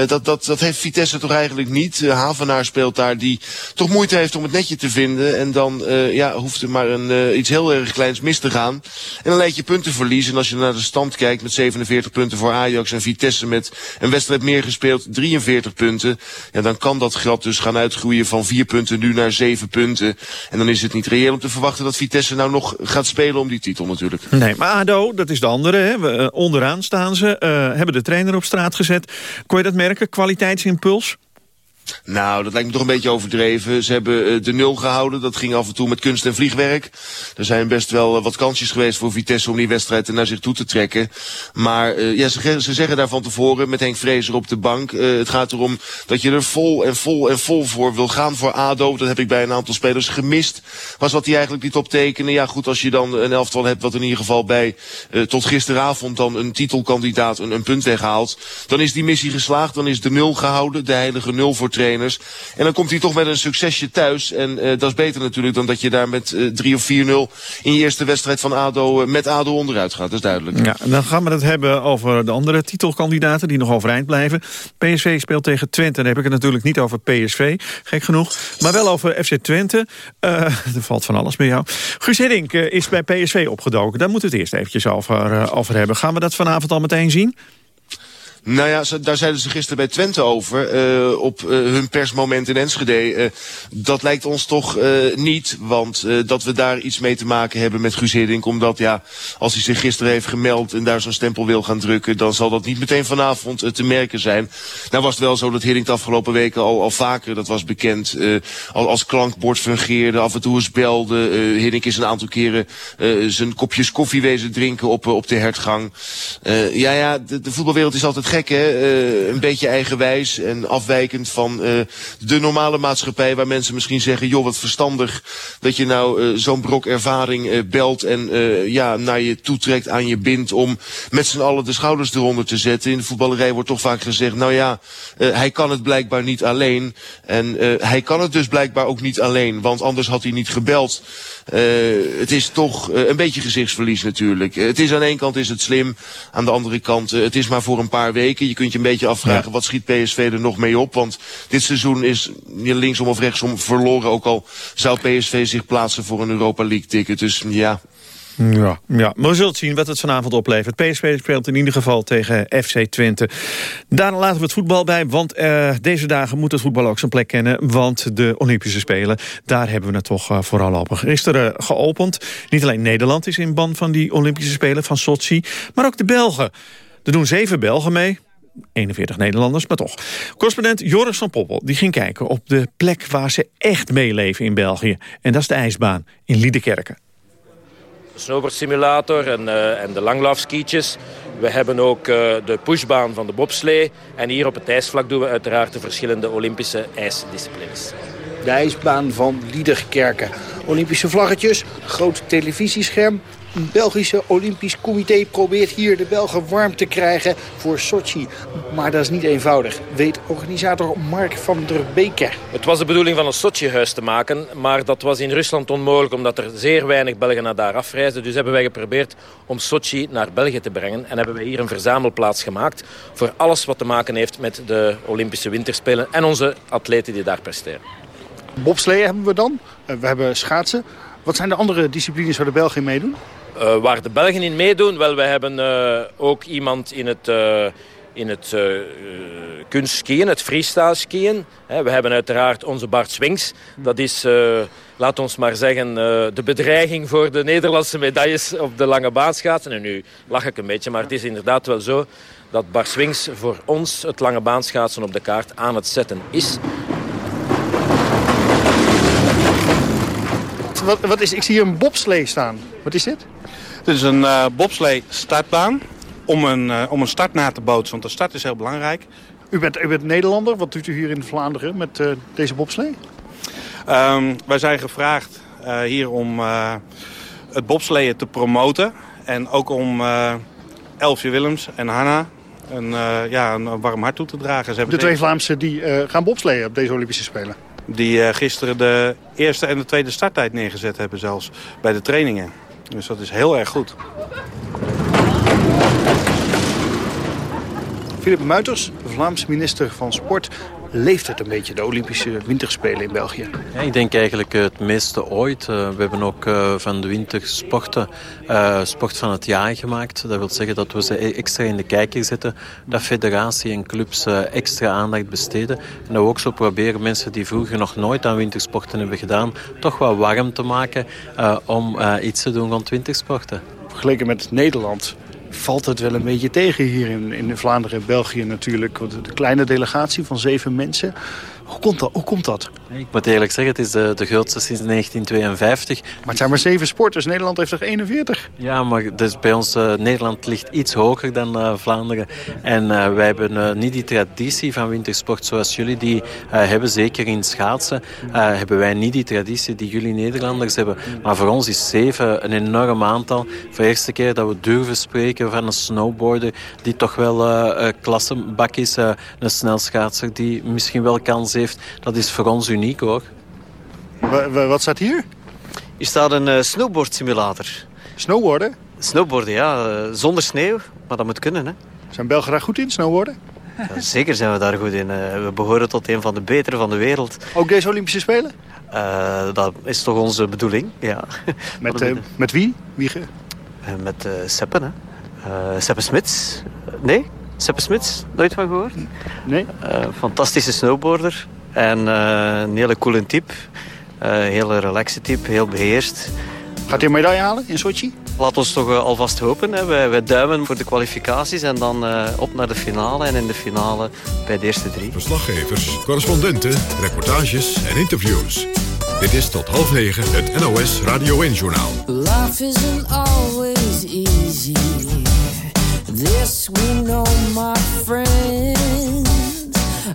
Dat, dat, dat heeft Vitesse toch eigenlijk niet. Havenaar speelt daar die toch moeite heeft om het netje te vinden. En dan ja, hoeft er maar een, iets heel erg kleins mis te gaan. En dan leid je punten verliezen. En als je naar de stand kijkt met 47 punten voor Ajax en Vitesse met een wedstrijd meer gespeeld, 43 punten. Ja, dan kan dat gat dus gaan uitgroeien van 4 punten nu naar 7 punten. En dan is het niet reëel om te verwachten dat Vitesse nou nog gaat spelen om die titel natuurlijk. Nee, maar ADO, dat is de andere. Hè. We, uh, onderaan staan ze, uh, hebben de trainer op straat gezet. Kon je dat merken, kwaliteitsimpuls? Nou, dat lijkt me toch een beetje overdreven. Ze hebben uh, de nul gehouden. Dat ging af en toe met kunst en vliegwerk. Er zijn best wel uh, wat kansjes geweest voor Vitesse om die wedstrijd naar zich toe te trekken. Maar uh, ja, ze, ze, zeggen daar van tevoren met Henk Vrezer op de bank. het gaat erom dat je er vol en vol en vol voor wil gaan voor ADO. Dat heb ik bij een aantal spelers gemist. Was wat hij eigenlijk liet optekenen. Ja goed, als je dan een elftal hebt wat in ieder geval bij tot gisteravond dan een titelkandidaat een, een punt weghaalt. Dan is die missie geslaagd. Dan is de nul gehouden. De heilige nul voor trainers. En dan komt hij toch met een succesje thuis. En dat is beter natuurlijk dan dat je daar met 3 of 4-0 in je eerste wedstrijd van ADO met ADO onderuit gaat. Dat is duidelijk. Ja, dan gaan we het hebben over de andere titelkandidaten die nog overeind blijven. PSV speelt tegen Twente. Dan heb ik het natuurlijk niet over PSV, gek genoeg. Maar wel over FC Twente. Er valt van alles bij jou. Guus Hiddink is bij PSV opgedoken. Daar moeten we het eerst eventjes over, over hebben. Gaan we dat vanavond al meteen zien? Nou ja, daar zeiden ze gisteren bij Twente over, uh, op uh, hun persmoment in Enschede. Uh, dat lijkt ons toch niet, want dat we daar iets mee te maken hebben met Guus Hiddink. Omdat ja, als hij zich gisteren heeft gemeld en daar zo'n stempel wil gaan drukken... dan zal dat niet meteen vanavond te merken zijn. Nou was het wel zo dat Hiddink de afgelopen weken al, al vaker, dat was bekend... al als klankbord fungeerde, af en toe eens belde. Hiddink is een aantal keren zijn kopjes koffie wezen drinken op, op de hertgang. ja, ja, de, de voetbalwereld is altijd gek, Uh, een beetje eigenwijs en afwijkend van uh, de normale maatschappij... waar mensen misschien zeggen, joh, wat verstandig dat je nou uh, zo'n brok ervaring belt... en ja, naar je toetrekt, aan je bindt om met z'n allen de schouders eronder te zetten. In de voetballerij wordt toch vaak gezegd, nou ja, hij kan het blijkbaar niet alleen. En hij kan het dus blijkbaar ook niet alleen, want anders had hij niet gebeld... Uh, het is toch uh, een beetje gezichtsverlies natuurlijk. het is aan één kant is het slim, aan de andere kant het is maar voor een paar weken. Je kunt je een beetje afvragen ja. wat schiet PSV er nog mee op. Want dit seizoen is linksom of rechtsom verloren. Ook al zou PSV zich plaatsen voor een Europa League ticket. Dus ja... Ja, ja, maar we zullen zien wat het vanavond oplevert. PSV speelt in ieder geval tegen FC Twente. Daarna laten we het voetbal bij, want uh, deze dagen moet het voetbal ook zijn plek kennen. Want de Olympische Spelen, daar hebben we het toch uh, vooral op. Gisteren geopend. Niet alleen Nederland is in ban van die Olympische Spelen van Sochi, maar ook de Belgen. Er doen zeven Belgen mee. 41 Nederlanders, maar toch. Correspondent Joris van Poppel die ging kijken op de plek waar ze echt meeleven in België. En dat is de ijsbaan in Liedekerken. De snowboardsimulator en, uh, en de langlaufskietjes. We hebben ook uh, de pushbaan van de bobslee. En hier op het ijsvlak doen we uiteraard de verschillende Olympische ijsdisciplines. De ijsbaan van Liederkerken. Olympische vlaggetjes, groot televisiescherm, Belgische Olympisch Comité probeert hier de Belgen warm te krijgen voor Sochi. Maar dat is niet eenvoudig, weet organisator Mark van der Beke. Het was de bedoeling van een Sochi-huis te maken, maar dat was in Rusland onmogelijk omdat er zeer weinig Belgen naar daar afreisden. Dus hebben wij geprobeerd om Sochi naar België te brengen en hebben wij hier een verzamelplaats gemaakt voor alles wat te maken heeft met de Olympische Winterspelen en onze atleten die daar presteren. Bobslee hebben we dan, we hebben schaatsen. Wat zijn de andere disciplines waar de Belgen in meedoen? Uh, waar de Belgen in meedoen? Wel, wij hebben uh, ook iemand in het, uh, in het kunstskiën, het freestyle skiën. We hebben uiteraard onze Bart Swings. Dat is, laat ons maar zeggen, de bedreiging voor de Nederlandse medailles op de lange baanschaatsen. En nu lach ik een beetje, maar het is inderdaad wel zo dat Bart Swings voor ons het lange baanschaatsen op de kaart aan het zetten is. Wat, wat is, ik zie een bobslee staan. Wat is dit? Dit is een uh, bobslee startbaan om een, uh, om een start na te bootsen, want de start is heel belangrijk. U bent, u bent Nederlander, wat doet u hier in Vlaanderen met uh, deze bobslee? Um, wij zijn gevraagd hier om het bobsleeën te promoten. En ook om Elfje Willems en Hanna een, ja, een warm hart toe te dragen. Ze de twee. Vlaamse die gaan bobsleeën op deze Olympische Spelen? Die gisteren de eerste en de tweede starttijd neergezet hebben zelfs bij de trainingen. Dus dat is heel erg goed. Philip Muiters, Vlaams minister van Sport, leeft het een beetje, de Olympische Winterspelen in België? Ja, ik denk eigenlijk het meeste ooit. Uh, we hebben ook uh, van de wintersporten uh, sport van het jaar gemaakt. Dat wil zeggen dat we ze e- extra in de kijker zetten. Dat federatie en clubs extra aandacht besteden. En dat we ook zo proberen mensen die vroeger nog nooit aan wintersporten hebben gedaan... toch wel warm te maken om iets te doen rond wintersporten. Vergeleken met Nederland valt het wel een beetje tegen hier in, in Vlaanderen en België natuurlijk. Want de kleine delegatie van zeven mensen. Hoe komt dat? Hoe komt dat? Ik moet eerlijk zeggen, het is de, de grootste sinds 1952. Maar het zijn maar zeven sporters. Nederland heeft er 41. Ja, maar dus bij ons, uh, Nederland ligt iets hoger dan uh, Vlaanderen. En uh, wij hebben niet die traditie van wintersport zoals jullie die hebben. Zeker in schaatsen hebben wij niet die traditie die jullie Nederlanders hebben. Maar voor ons is zeven een enorm aantal. Voor de eerste keer dat we durven spreken van een snowboarder die toch wel klassenbak is. een snelschaatser die misschien wel kan heeft. Dat is voor ons uniek hoor. wat staat hier? Hier staat een uh, snowboardsimulator. Snowboarden? Snowboarden, ja. Uh, zonder sneeuw, maar dat moet kunnen. Hè. Zijn Belgen daar goed in, snowboarden? Ja, zeker zijn we daar goed in. Uh, we behoren tot een van de betere van de wereld. Ook deze Olympische Spelen? dat is toch onze bedoeling, ja. Met, met wie? wie ge... met Seppen, hè. Seppe Smits. Nee? Seppe Smits? Nooit van gehoord? Nee. fantastische snowboarder. En een hele coole type. Uh, hele relaxe type, heel beheerst. Gaat hij een medaille halen in Sochi? Laat ons toch uh, alvast hopen. Hè. Wij, wij, duimen voor de kwalificaties en dan uh, op naar de finale. En in de finale bij de eerste drie. Verslaggevers, correspondenten, reportages en interviews. Dit is tot half negen het NOS Radio 1-journaal. Life isn't always easy. This we know, my friend.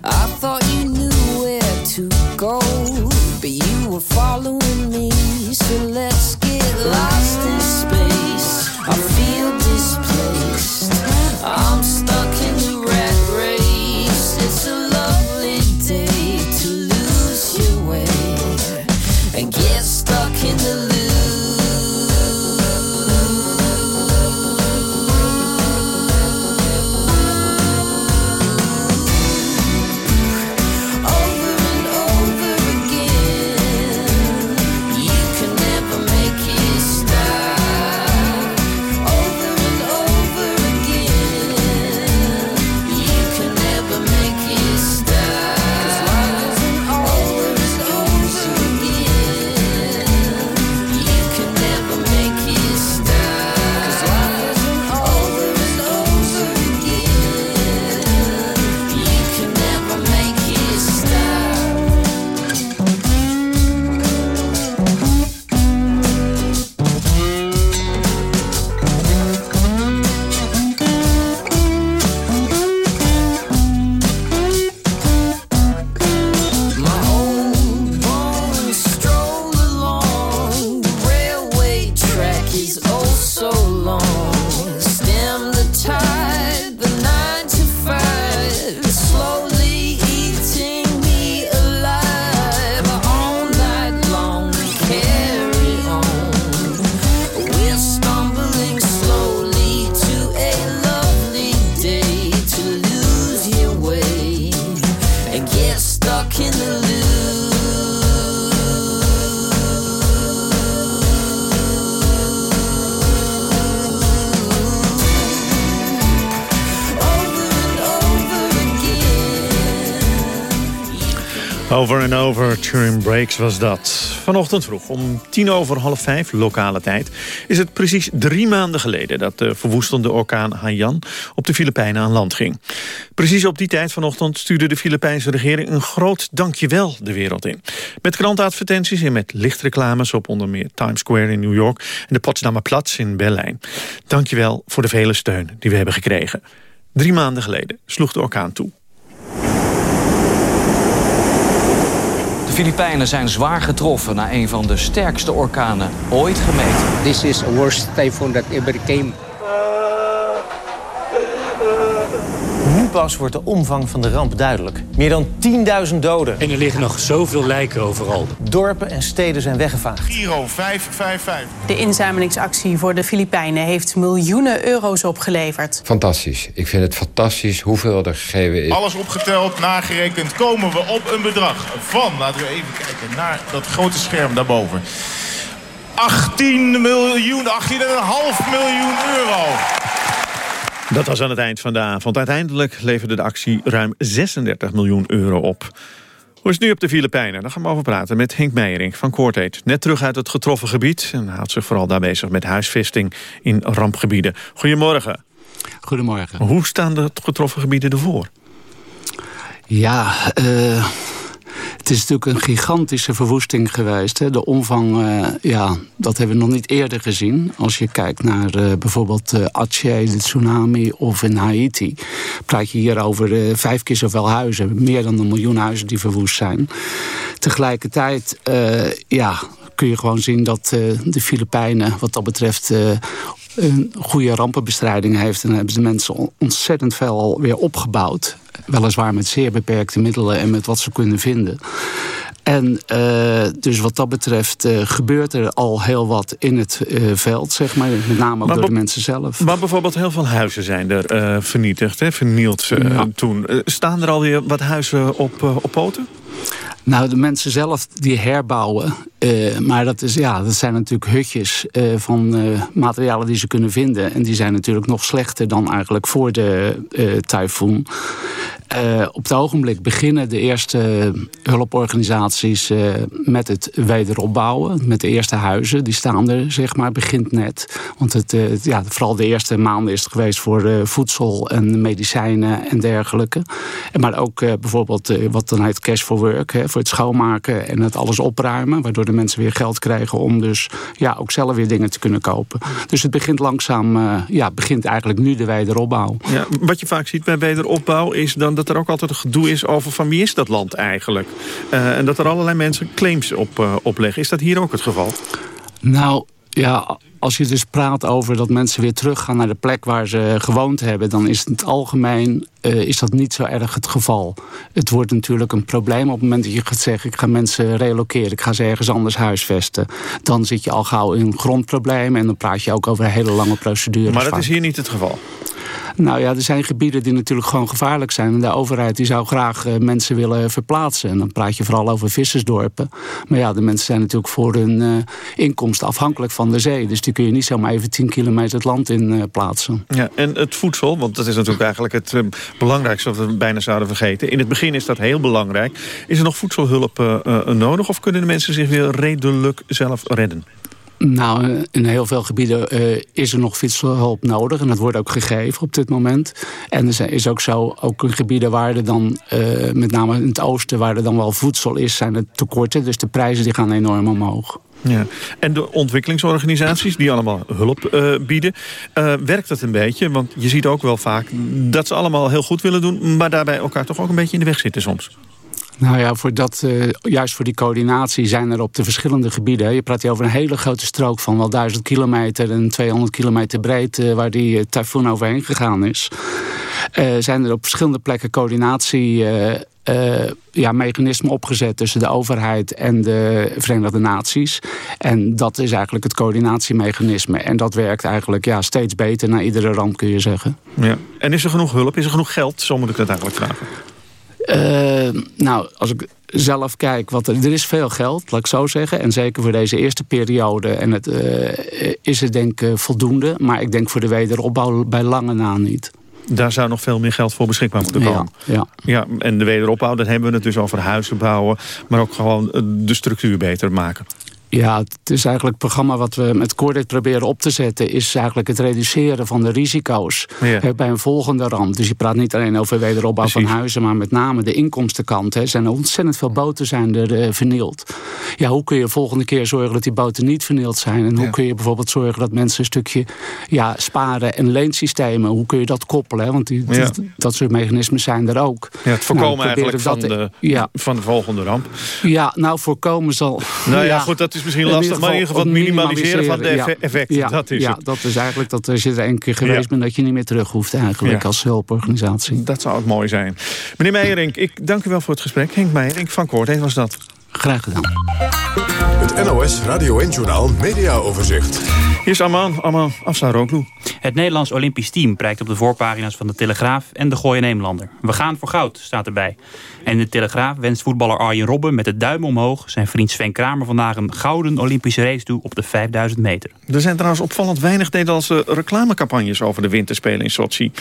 I thought you knew where to go. but you were following me. So let's get lost in space. I feel displaced. I'm stuck Over en over, Turing Breaks was dat. Vanochtend vroeg, om tien over half vijf, lokale tijd... is het precies drie maanden geleden dat de verwoestende orkaan Haiyan... op de Filipijnen aan land ging. Precies op die tijd vanochtend stuurde de Filipijnse regering... een groot dankjewel de wereld in. Met krantadvertenties en met lichtreclames op onder meer Times Square in New York... en de Potsdamer Platz in Berlijn. Dankjewel voor de vele steun die we hebben gekregen. Drie maanden geleden sloeg de orkaan toe. De Filipijnen zijn zwaar getroffen na een van de sterkste orkanen ooit gemeten. This is the worst typhoon that ever came pas wordt de omvang van de ramp duidelijk. Meer dan 10.000 doden. En er liggen nog zoveel lijken overal. Dorpen en steden zijn weggevaagd. Giro 555. De inzamelingsactie voor de Filipijnen heeft miljoenen euro's opgeleverd. Fantastisch. Ik vind het fantastisch hoeveel er gegeven is. Alles opgeteld, nagerekend, komen we op een bedrag van... laten we even kijken naar dat grote scherm daarboven. 18 miljoen, 18,5 miljoen euro. Dat was aan het eind van de avond. Uiteindelijk leverde de actie ruim 36 miljoen euro op. Hoe is het nu op de Filipijnen? Daar gaan we over praten met Henk Meijering van Coorteet. Net terug uit het getroffen gebied en houdt zich vooral daar bezig met huisvesting in rampgebieden. Goedemorgen. Goedemorgen. Hoe staan de getroffen gebieden ervoor? Ja, uh, het is natuurlijk een gigantische verwoesting geweest. Hè. De omvang, uh, ja, dat hebben we nog niet eerder gezien. Als je kijkt naar uh, bijvoorbeeld uh, Aceh, de tsunami of in Haiti... praat je hier over vijf keer zoveel huizen. Meer dan een miljoen huizen die verwoest zijn. Tegelijkertijd, ja kun je gewoon zien dat de Filipijnen wat dat betreft een goede rampenbestrijding heeft. En hebben de mensen ontzettend veel weer opgebouwd. Weliswaar met zeer beperkte middelen en met wat ze kunnen vinden. En uh, dus wat dat betreft uh, gebeurt er al heel wat in het uh, veld, zeg maar. Met name ook maar door de mensen zelf. Maar bijvoorbeeld heel veel huizen zijn er vernietigd, hè, vernield ja. toen. staan er alweer wat huizen op, op poten? Nou, de mensen zelf die herbouwen. Uh, maar dat, is, ja, dat zijn natuurlijk hutjes uh, van uh, materialen die ze kunnen vinden. En die zijn natuurlijk nog slechter dan eigenlijk voor de tyfoon. op het ogenblik beginnen de eerste hulporganisaties met het wederopbouwen. Met de eerste huizen. Die staan er, zeg maar, begint net. Want het, ja, vooral de eerste maanden is het geweest voor voedsel en medicijnen en dergelijke. Maar ook bijvoorbeeld wat dan heet cash for work voor het schoonmaken en het alles opruimen. Waardoor de mensen weer geld krijgen om dus ja, ook zelf weer dingen te kunnen kopen. Dus het begint langzaam, uh, ja, begint eigenlijk nu de wederopbouw. Ja, wat je vaak ziet bij wederopbouw is dan dat er ook altijd een gedoe is over van wie is dat land eigenlijk. Uh, en dat er allerlei mensen claims op uh, opleggen. Is dat hier ook het geval? Nou, ja, als je dus praat over dat mensen weer teruggaan naar de plek waar ze gewoond hebben... dan is het in het algemeen uh, is dat niet zo erg het geval. Het wordt natuurlijk een probleem op het moment dat je gaat zeggen... ik ga mensen reloceren, ik ga ze ergens anders huisvesten. Dan zit je al gauw in een grondprobleem... en dan praat je ook over hele lange procedures. Maar dat is hier niet het geval? Nou ja, er zijn gebieden die natuurlijk gewoon gevaarlijk zijn. En de overheid die zou graag uh, mensen willen verplaatsen. En dan praat je vooral over vissersdorpen. Maar ja, de mensen zijn natuurlijk voor hun uh, inkomsten afhankelijk van de zee. Dus die kun je niet zomaar even 10 kilometer het land in plaatsen. Ja, en het voedsel, want dat is natuurlijk eigenlijk het belangrijkste wat we bijna zouden vergeten. In het begin is dat heel belangrijk. Is er nog voedselhulp nodig of kunnen de mensen zich weer redelijk zelf redden? Nou, in heel veel gebieden uh, is er nog fietshulp nodig. En dat wordt ook gegeven op dit moment. En er is ook zo, ook in gebieden waar er dan, uh, met name in het oosten... waar er dan wel voedsel is, zijn er tekorten. Dus de prijzen die gaan enorm omhoog. Ja. En de ontwikkelingsorganisaties die allemaal hulp uh, bieden. Werkt dat een beetje? Want je ziet ook wel vaak dat ze allemaal heel goed willen doen... maar daarbij elkaar toch ook een beetje in de weg zitten soms. Nou ja, voor dat, uh, juist voor die coördinatie zijn er op de verschillende gebieden... je praat hier over een hele grote strook van wel 1000 kilometer... en 200 kilometer breed uh, waar die uh, tyfoon overheen gegaan is. zijn er op verschillende plekken coördinatie... ja, mechanismen opgezet tussen de overheid en de Verenigde Naties. En dat is eigenlijk het coördinatiemechanisme. En dat werkt eigenlijk ja, steeds beter na iedere ramp, kun je zeggen. Ja. En is er genoeg hulp? Is er genoeg geld? Zo moet ik dat eigenlijk vragen. Uh, nou, als ik zelf kijk, wat er, er, is veel geld, laat ik zo zeggen. En zeker voor deze eerste periode en het, uh, is het denk ik voldoende. Maar ik denk voor de wederopbouw bij lange na niet. Daar zou nog veel meer geld voor beschikbaar moeten komen. Ja, ja. ja, en de wederopbouw, dan hebben we het dus over huizen bouwen... maar ook gewoon de structuur beter maken. Ja, het is eigenlijk het programma wat we met Cordate proberen op te zetten... is eigenlijk het reduceren van de risico's ja. bij een volgende ramp. Dus je praat niet alleen over wederopbouw Precies. van huizen... maar met name de inkomstenkant. Er zijn ontzettend veel boten zijn er uh, vernield. Ja, hoe kun je de volgende keer zorgen dat die boten niet vernield zijn? En hoe ja. kun je bijvoorbeeld zorgen dat mensen een stukje ja, sparen... en leensystemen, hoe kun je dat koppelen? Hè? Want die, ja. dat, dat soort mechanismen zijn er ook. Ja, het voorkomen nou, eigenlijk van de, van de volgende ramp. Ja, nou, voorkomen zal... Nou ja, goed, dat is misschien lastig, maar in ieder geval het minimaliseren, van de ja. effecten. Ja, dat is ja, het. dat is eigenlijk dat als je er een keer geweest bent... dat je niet meer terug hoeft eigenlijk als hulporganisatie. Dat zou ook mooi zijn. Meneer Meijerink, ik dank u wel voor het gesprek. Henk Meijerink van Koort, was dat. Graag gedaan. Het NOS Radio 1-journaal Media Overzicht. Hier is Aman, Aman Afsaroglu. Het Nederlands Olympisch team prijkt op de voorpagina's van de Telegraaf en de Gooie Neemlander. We gaan voor goud, staat erbij. En de Telegraaf wenst voetballer Arjen Robben met de duim omhoog... zijn vriend Sven Kramer vandaag een gouden Olympische race toe op de 5000 meter. Er zijn trouwens opvallend weinig Nederlandse reclamecampagnes over de winterspelen in Sochi.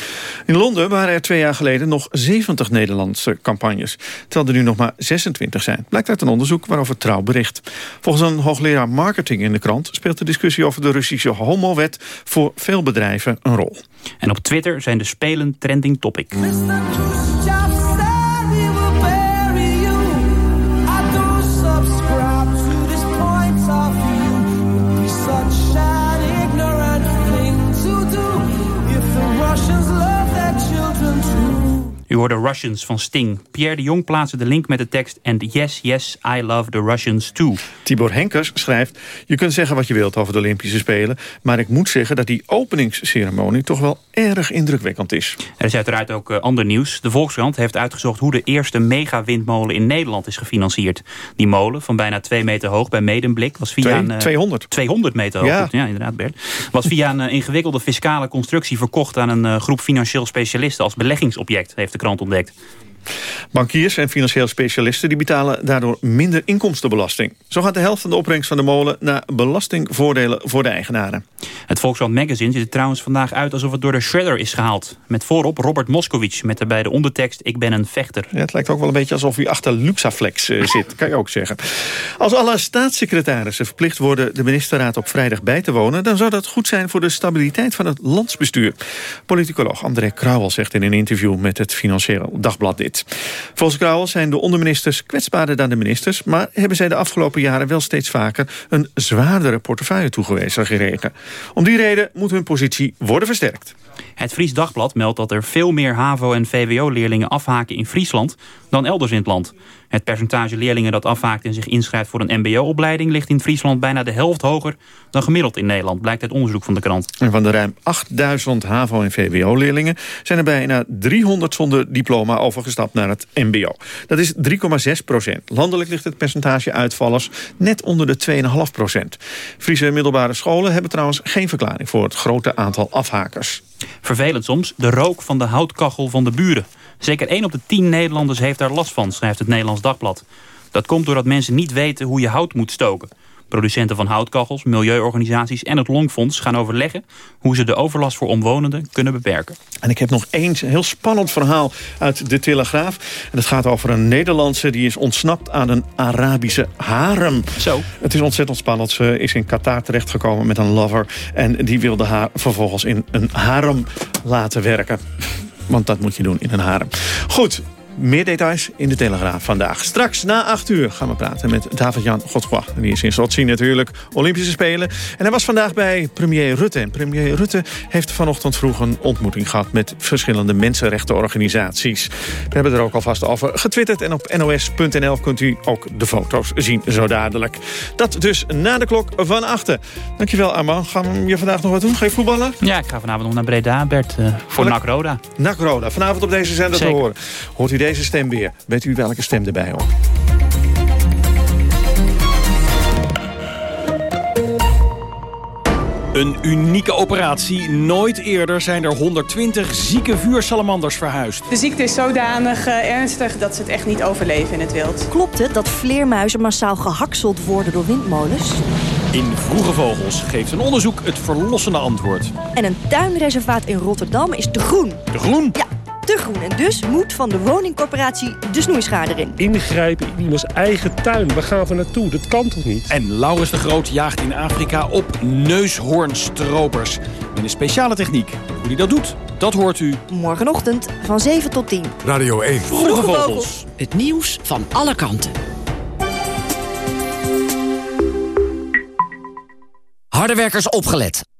In Londen waren er twee jaar geleden nog 70 Nederlandse campagnes. Terwijl er nu nog maar 26 zijn. Blijkt uit een onderzoek waarover Trouw bericht. Volgens een hoogleraar marketing in de krant... speelt de discussie over de Russische homowet voor veel bedrijven een rol. En op Twitter zijn de spelen trending topic. U hoorde Russians van Sting. Pierre de Jong plaatste de link met de tekst... And yes, yes, I love the Russians too. Tibor Henkers schrijft... Je kunt zeggen wat je wilt over de Olympische Spelen... maar ik moet zeggen dat die openingsceremonie... toch wel erg indrukwekkend is. Er is uiteraard ook uh, ander nieuws. De Volkskrant heeft uitgezocht hoe de eerste megawindmolen in Nederland is gefinancierd. Die molen van bijna twee meter hoog bij Medemblik was via Twee, een... Uh, 200. 200 meter hoog, Ja. ja, inderdaad Bert. Was via een uh, ingewikkelde fiscale constructie verkocht aan een groep financieel specialisten als beleggingsobject, heeft de krant ontdekt. Bankiers en financieel specialisten die betalen daardoor minder inkomstenbelasting. Zo gaat de helft van de opbrengst van de molen naar belastingvoordelen voor de eigenaren. Het Volkskrant Magazine ziet er trouwens vandaag uit alsof het door de shredder is gehaald. Met voorop Robert Moskowitz met daarbij de ondertekst Ik ben een vechter. Ja, het lijkt ook wel een beetje alsof u achter Luxaflex uh, zit, kan je ook zeggen. Als alle staatssecretarissen verplicht worden de ministerraad op vrijdag bij te wonen... dan zou dat goed zijn voor de stabiliteit van het landsbestuur. Politicoloog André Krauwel zegt in een interview met het Financieel Dagblad dit. Volgens Krauwel zijn de onderministers kwetsbaarder dan de ministers... maar hebben zij de afgelopen jaren wel steeds vaker... een zwaardere portefeuille toegewezen gekregen. Om die reden moet hun positie worden versterkt. Het Fries Dagblad meldt dat er veel meer HAVO- en VWO-leerlingen afhaken in Friesland dan elders in het land. Het percentage leerlingen dat afhaakt en zich inschrijft voor een mbo-opleiding... ligt in Friesland bijna de helft hoger dan gemiddeld in Nederland... blijkt uit onderzoek van de krant. En van de ruim 8000 HAVO- en VWO-leerlingen... zijn er bijna 300 zonder diploma overgestapt naar het mbo. Dat is 3,6 procent. Landelijk ligt het percentage uitvallers net onder de 2,5 procent. Friese middelbare scholen hebben trouwens geen verklaring... voor het grote aantal afhakers. Vervelend soms, de rook van de houtkachel van de buren. Zeker 1 op de 10 Nederlanders heeft daar last van, schrijft het Nederlands Dagblad. Dat komt doordat mensen niet weten hoe je hout moet stoken. Producenten van houtkachels, milieuorganisaties en het Longfonds gaan overleggen... hoe ze de overlast voor omwonenden kunnen beperken. En ik heb nog eens een heel spannend verhaal uit de Telegraaf. En dat gaat over een Nederlandse die is ontsnapt aan een Arabische harem. Zo. Het is ontzettend spannend. Ze is in Qatar terechtgekomen met een lover. En die wilde haar vervolgens in een harem laten werken. Want dat moet je doen in een harem. Goed, meer details in de Telegraaf vandaag. Straks na 8 uur gaan we praten met David-Jan Godfroy. Die is in Sochi natuurlijk, Olympische Spelen. En hij was vandaag bij premier Rutte. En premier Rutte heeft vanochtend vroeg een ontmoeting gehad... met verschillende mensenrechtenorganisaties. We hebben er ook alvast over getwitterd. En op nos.nl kunt u ook de foto's zien zo dadelijk. Dat dus na de klok van 8. Dankjewel Arman. Gaan we je vandaag nog wat doen? Ga je voetballen? Ja, ik ga vanavond nog naar Breda, Bert, uh, voor NAC Roda. NAC Roda. Vanavond op deze zender Zeker. te horen. Hoort u deze stem weer? Weet u welke stem erbij hoort? Een unieke operatie. Nooit eerder zijn er 120 zieke vuursalamanders verhuisd. De ziekte is zodanig uh, ernstig dat ze het echt niet overleven in het wild. Klopt het dat vleermuizen massaal gehakseld worden door windmolens? In Vroege Vogels geeft een onderzoek het verlossende antwoord. En een tuinreservaat in Rotterdam is te groen. Te groen? Ja, te groen. En dus moet van de woningcorporatie de snoeischaar erin. Ingrijpen in iemands eigen tuin. Waar gaan we naartoe? Dat kan toch niet? En Laurens de Groot jaagt in Afrika op neushoornstropers. Met een speciale techniek. Hoe hij dat doet, dat hoort u. Morgenochtend van 7 tot 10. Radio 1. Vroege Vogels. Het nieuws van alle kanten. Hardewerkers opgelet.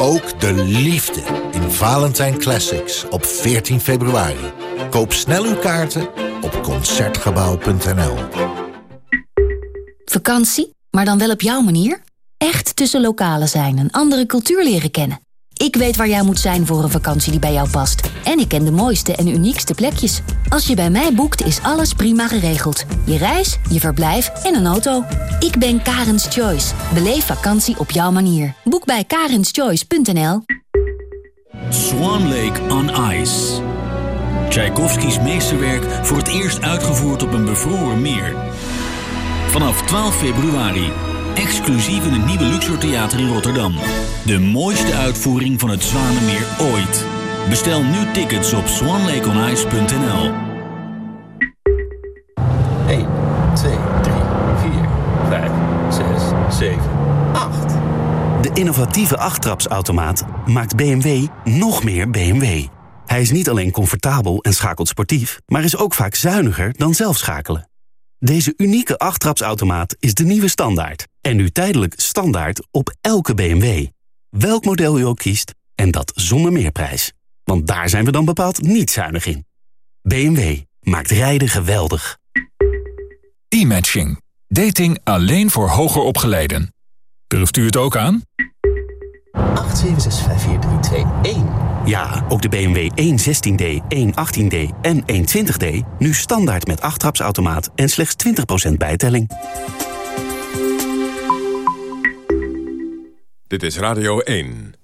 Ook de liefde in Valentijn Classics op 14 februari. Koop snel uw kaarten op Concertgebouw.nl. Vakantie, maar dan wel op jouw manier? Echt tussen lokalen zijn, een andere cultuur leren kennen. Ik weet waar jij moet zijn voor een vakantie die bij jou past. En ik ken de mooiste en uniekste plekjes. Als je bij mij boekt, is alles prima geregeld. Je reis, je verblijf en een auto. Ik ben Karens Choice. Beleef vakantie op jouw manier. Boek bij karenschoice.nl Swan Lake on Ice. Tchaikovskis meesterwerk voor het eerst uitgevoerd op een bevroren meer. Vanaf 12 februari. Exclusief in het nieuwe Luxor Theater in Rotterdam. De mooiste uitvoering van het Zwanemeer ooit. Bestel nu tickets op swanlakeonice.nl 1, 2, 3, 4, 5, 6, 7, 8. De innovatieve achttrapsautomaat maakt BMW nog meer BMW. Hij is niet alleen comfortabel en schakelt sportief, maar is ook vaak zuiniger dan zelf schakelen. Deze unieke achttrapsautomaat is de nieuwe standaard. En nu tijdelijk standaard op elke BMW. Welk model u ook kiest, en dat zonder meerprijs. Want daar zijn we dan bepaald niet zuinig in. BMW maakt rijden geweldig. E-matching. Dating alleen voor hoger opgeleiden. Durft u het ook aan? 8765431. Ja, ook de BMW 116D, 118D en 120D. Nu standaard met 8 trapsautomaat en slechts 20% bijtelling. Dit is Radio 1.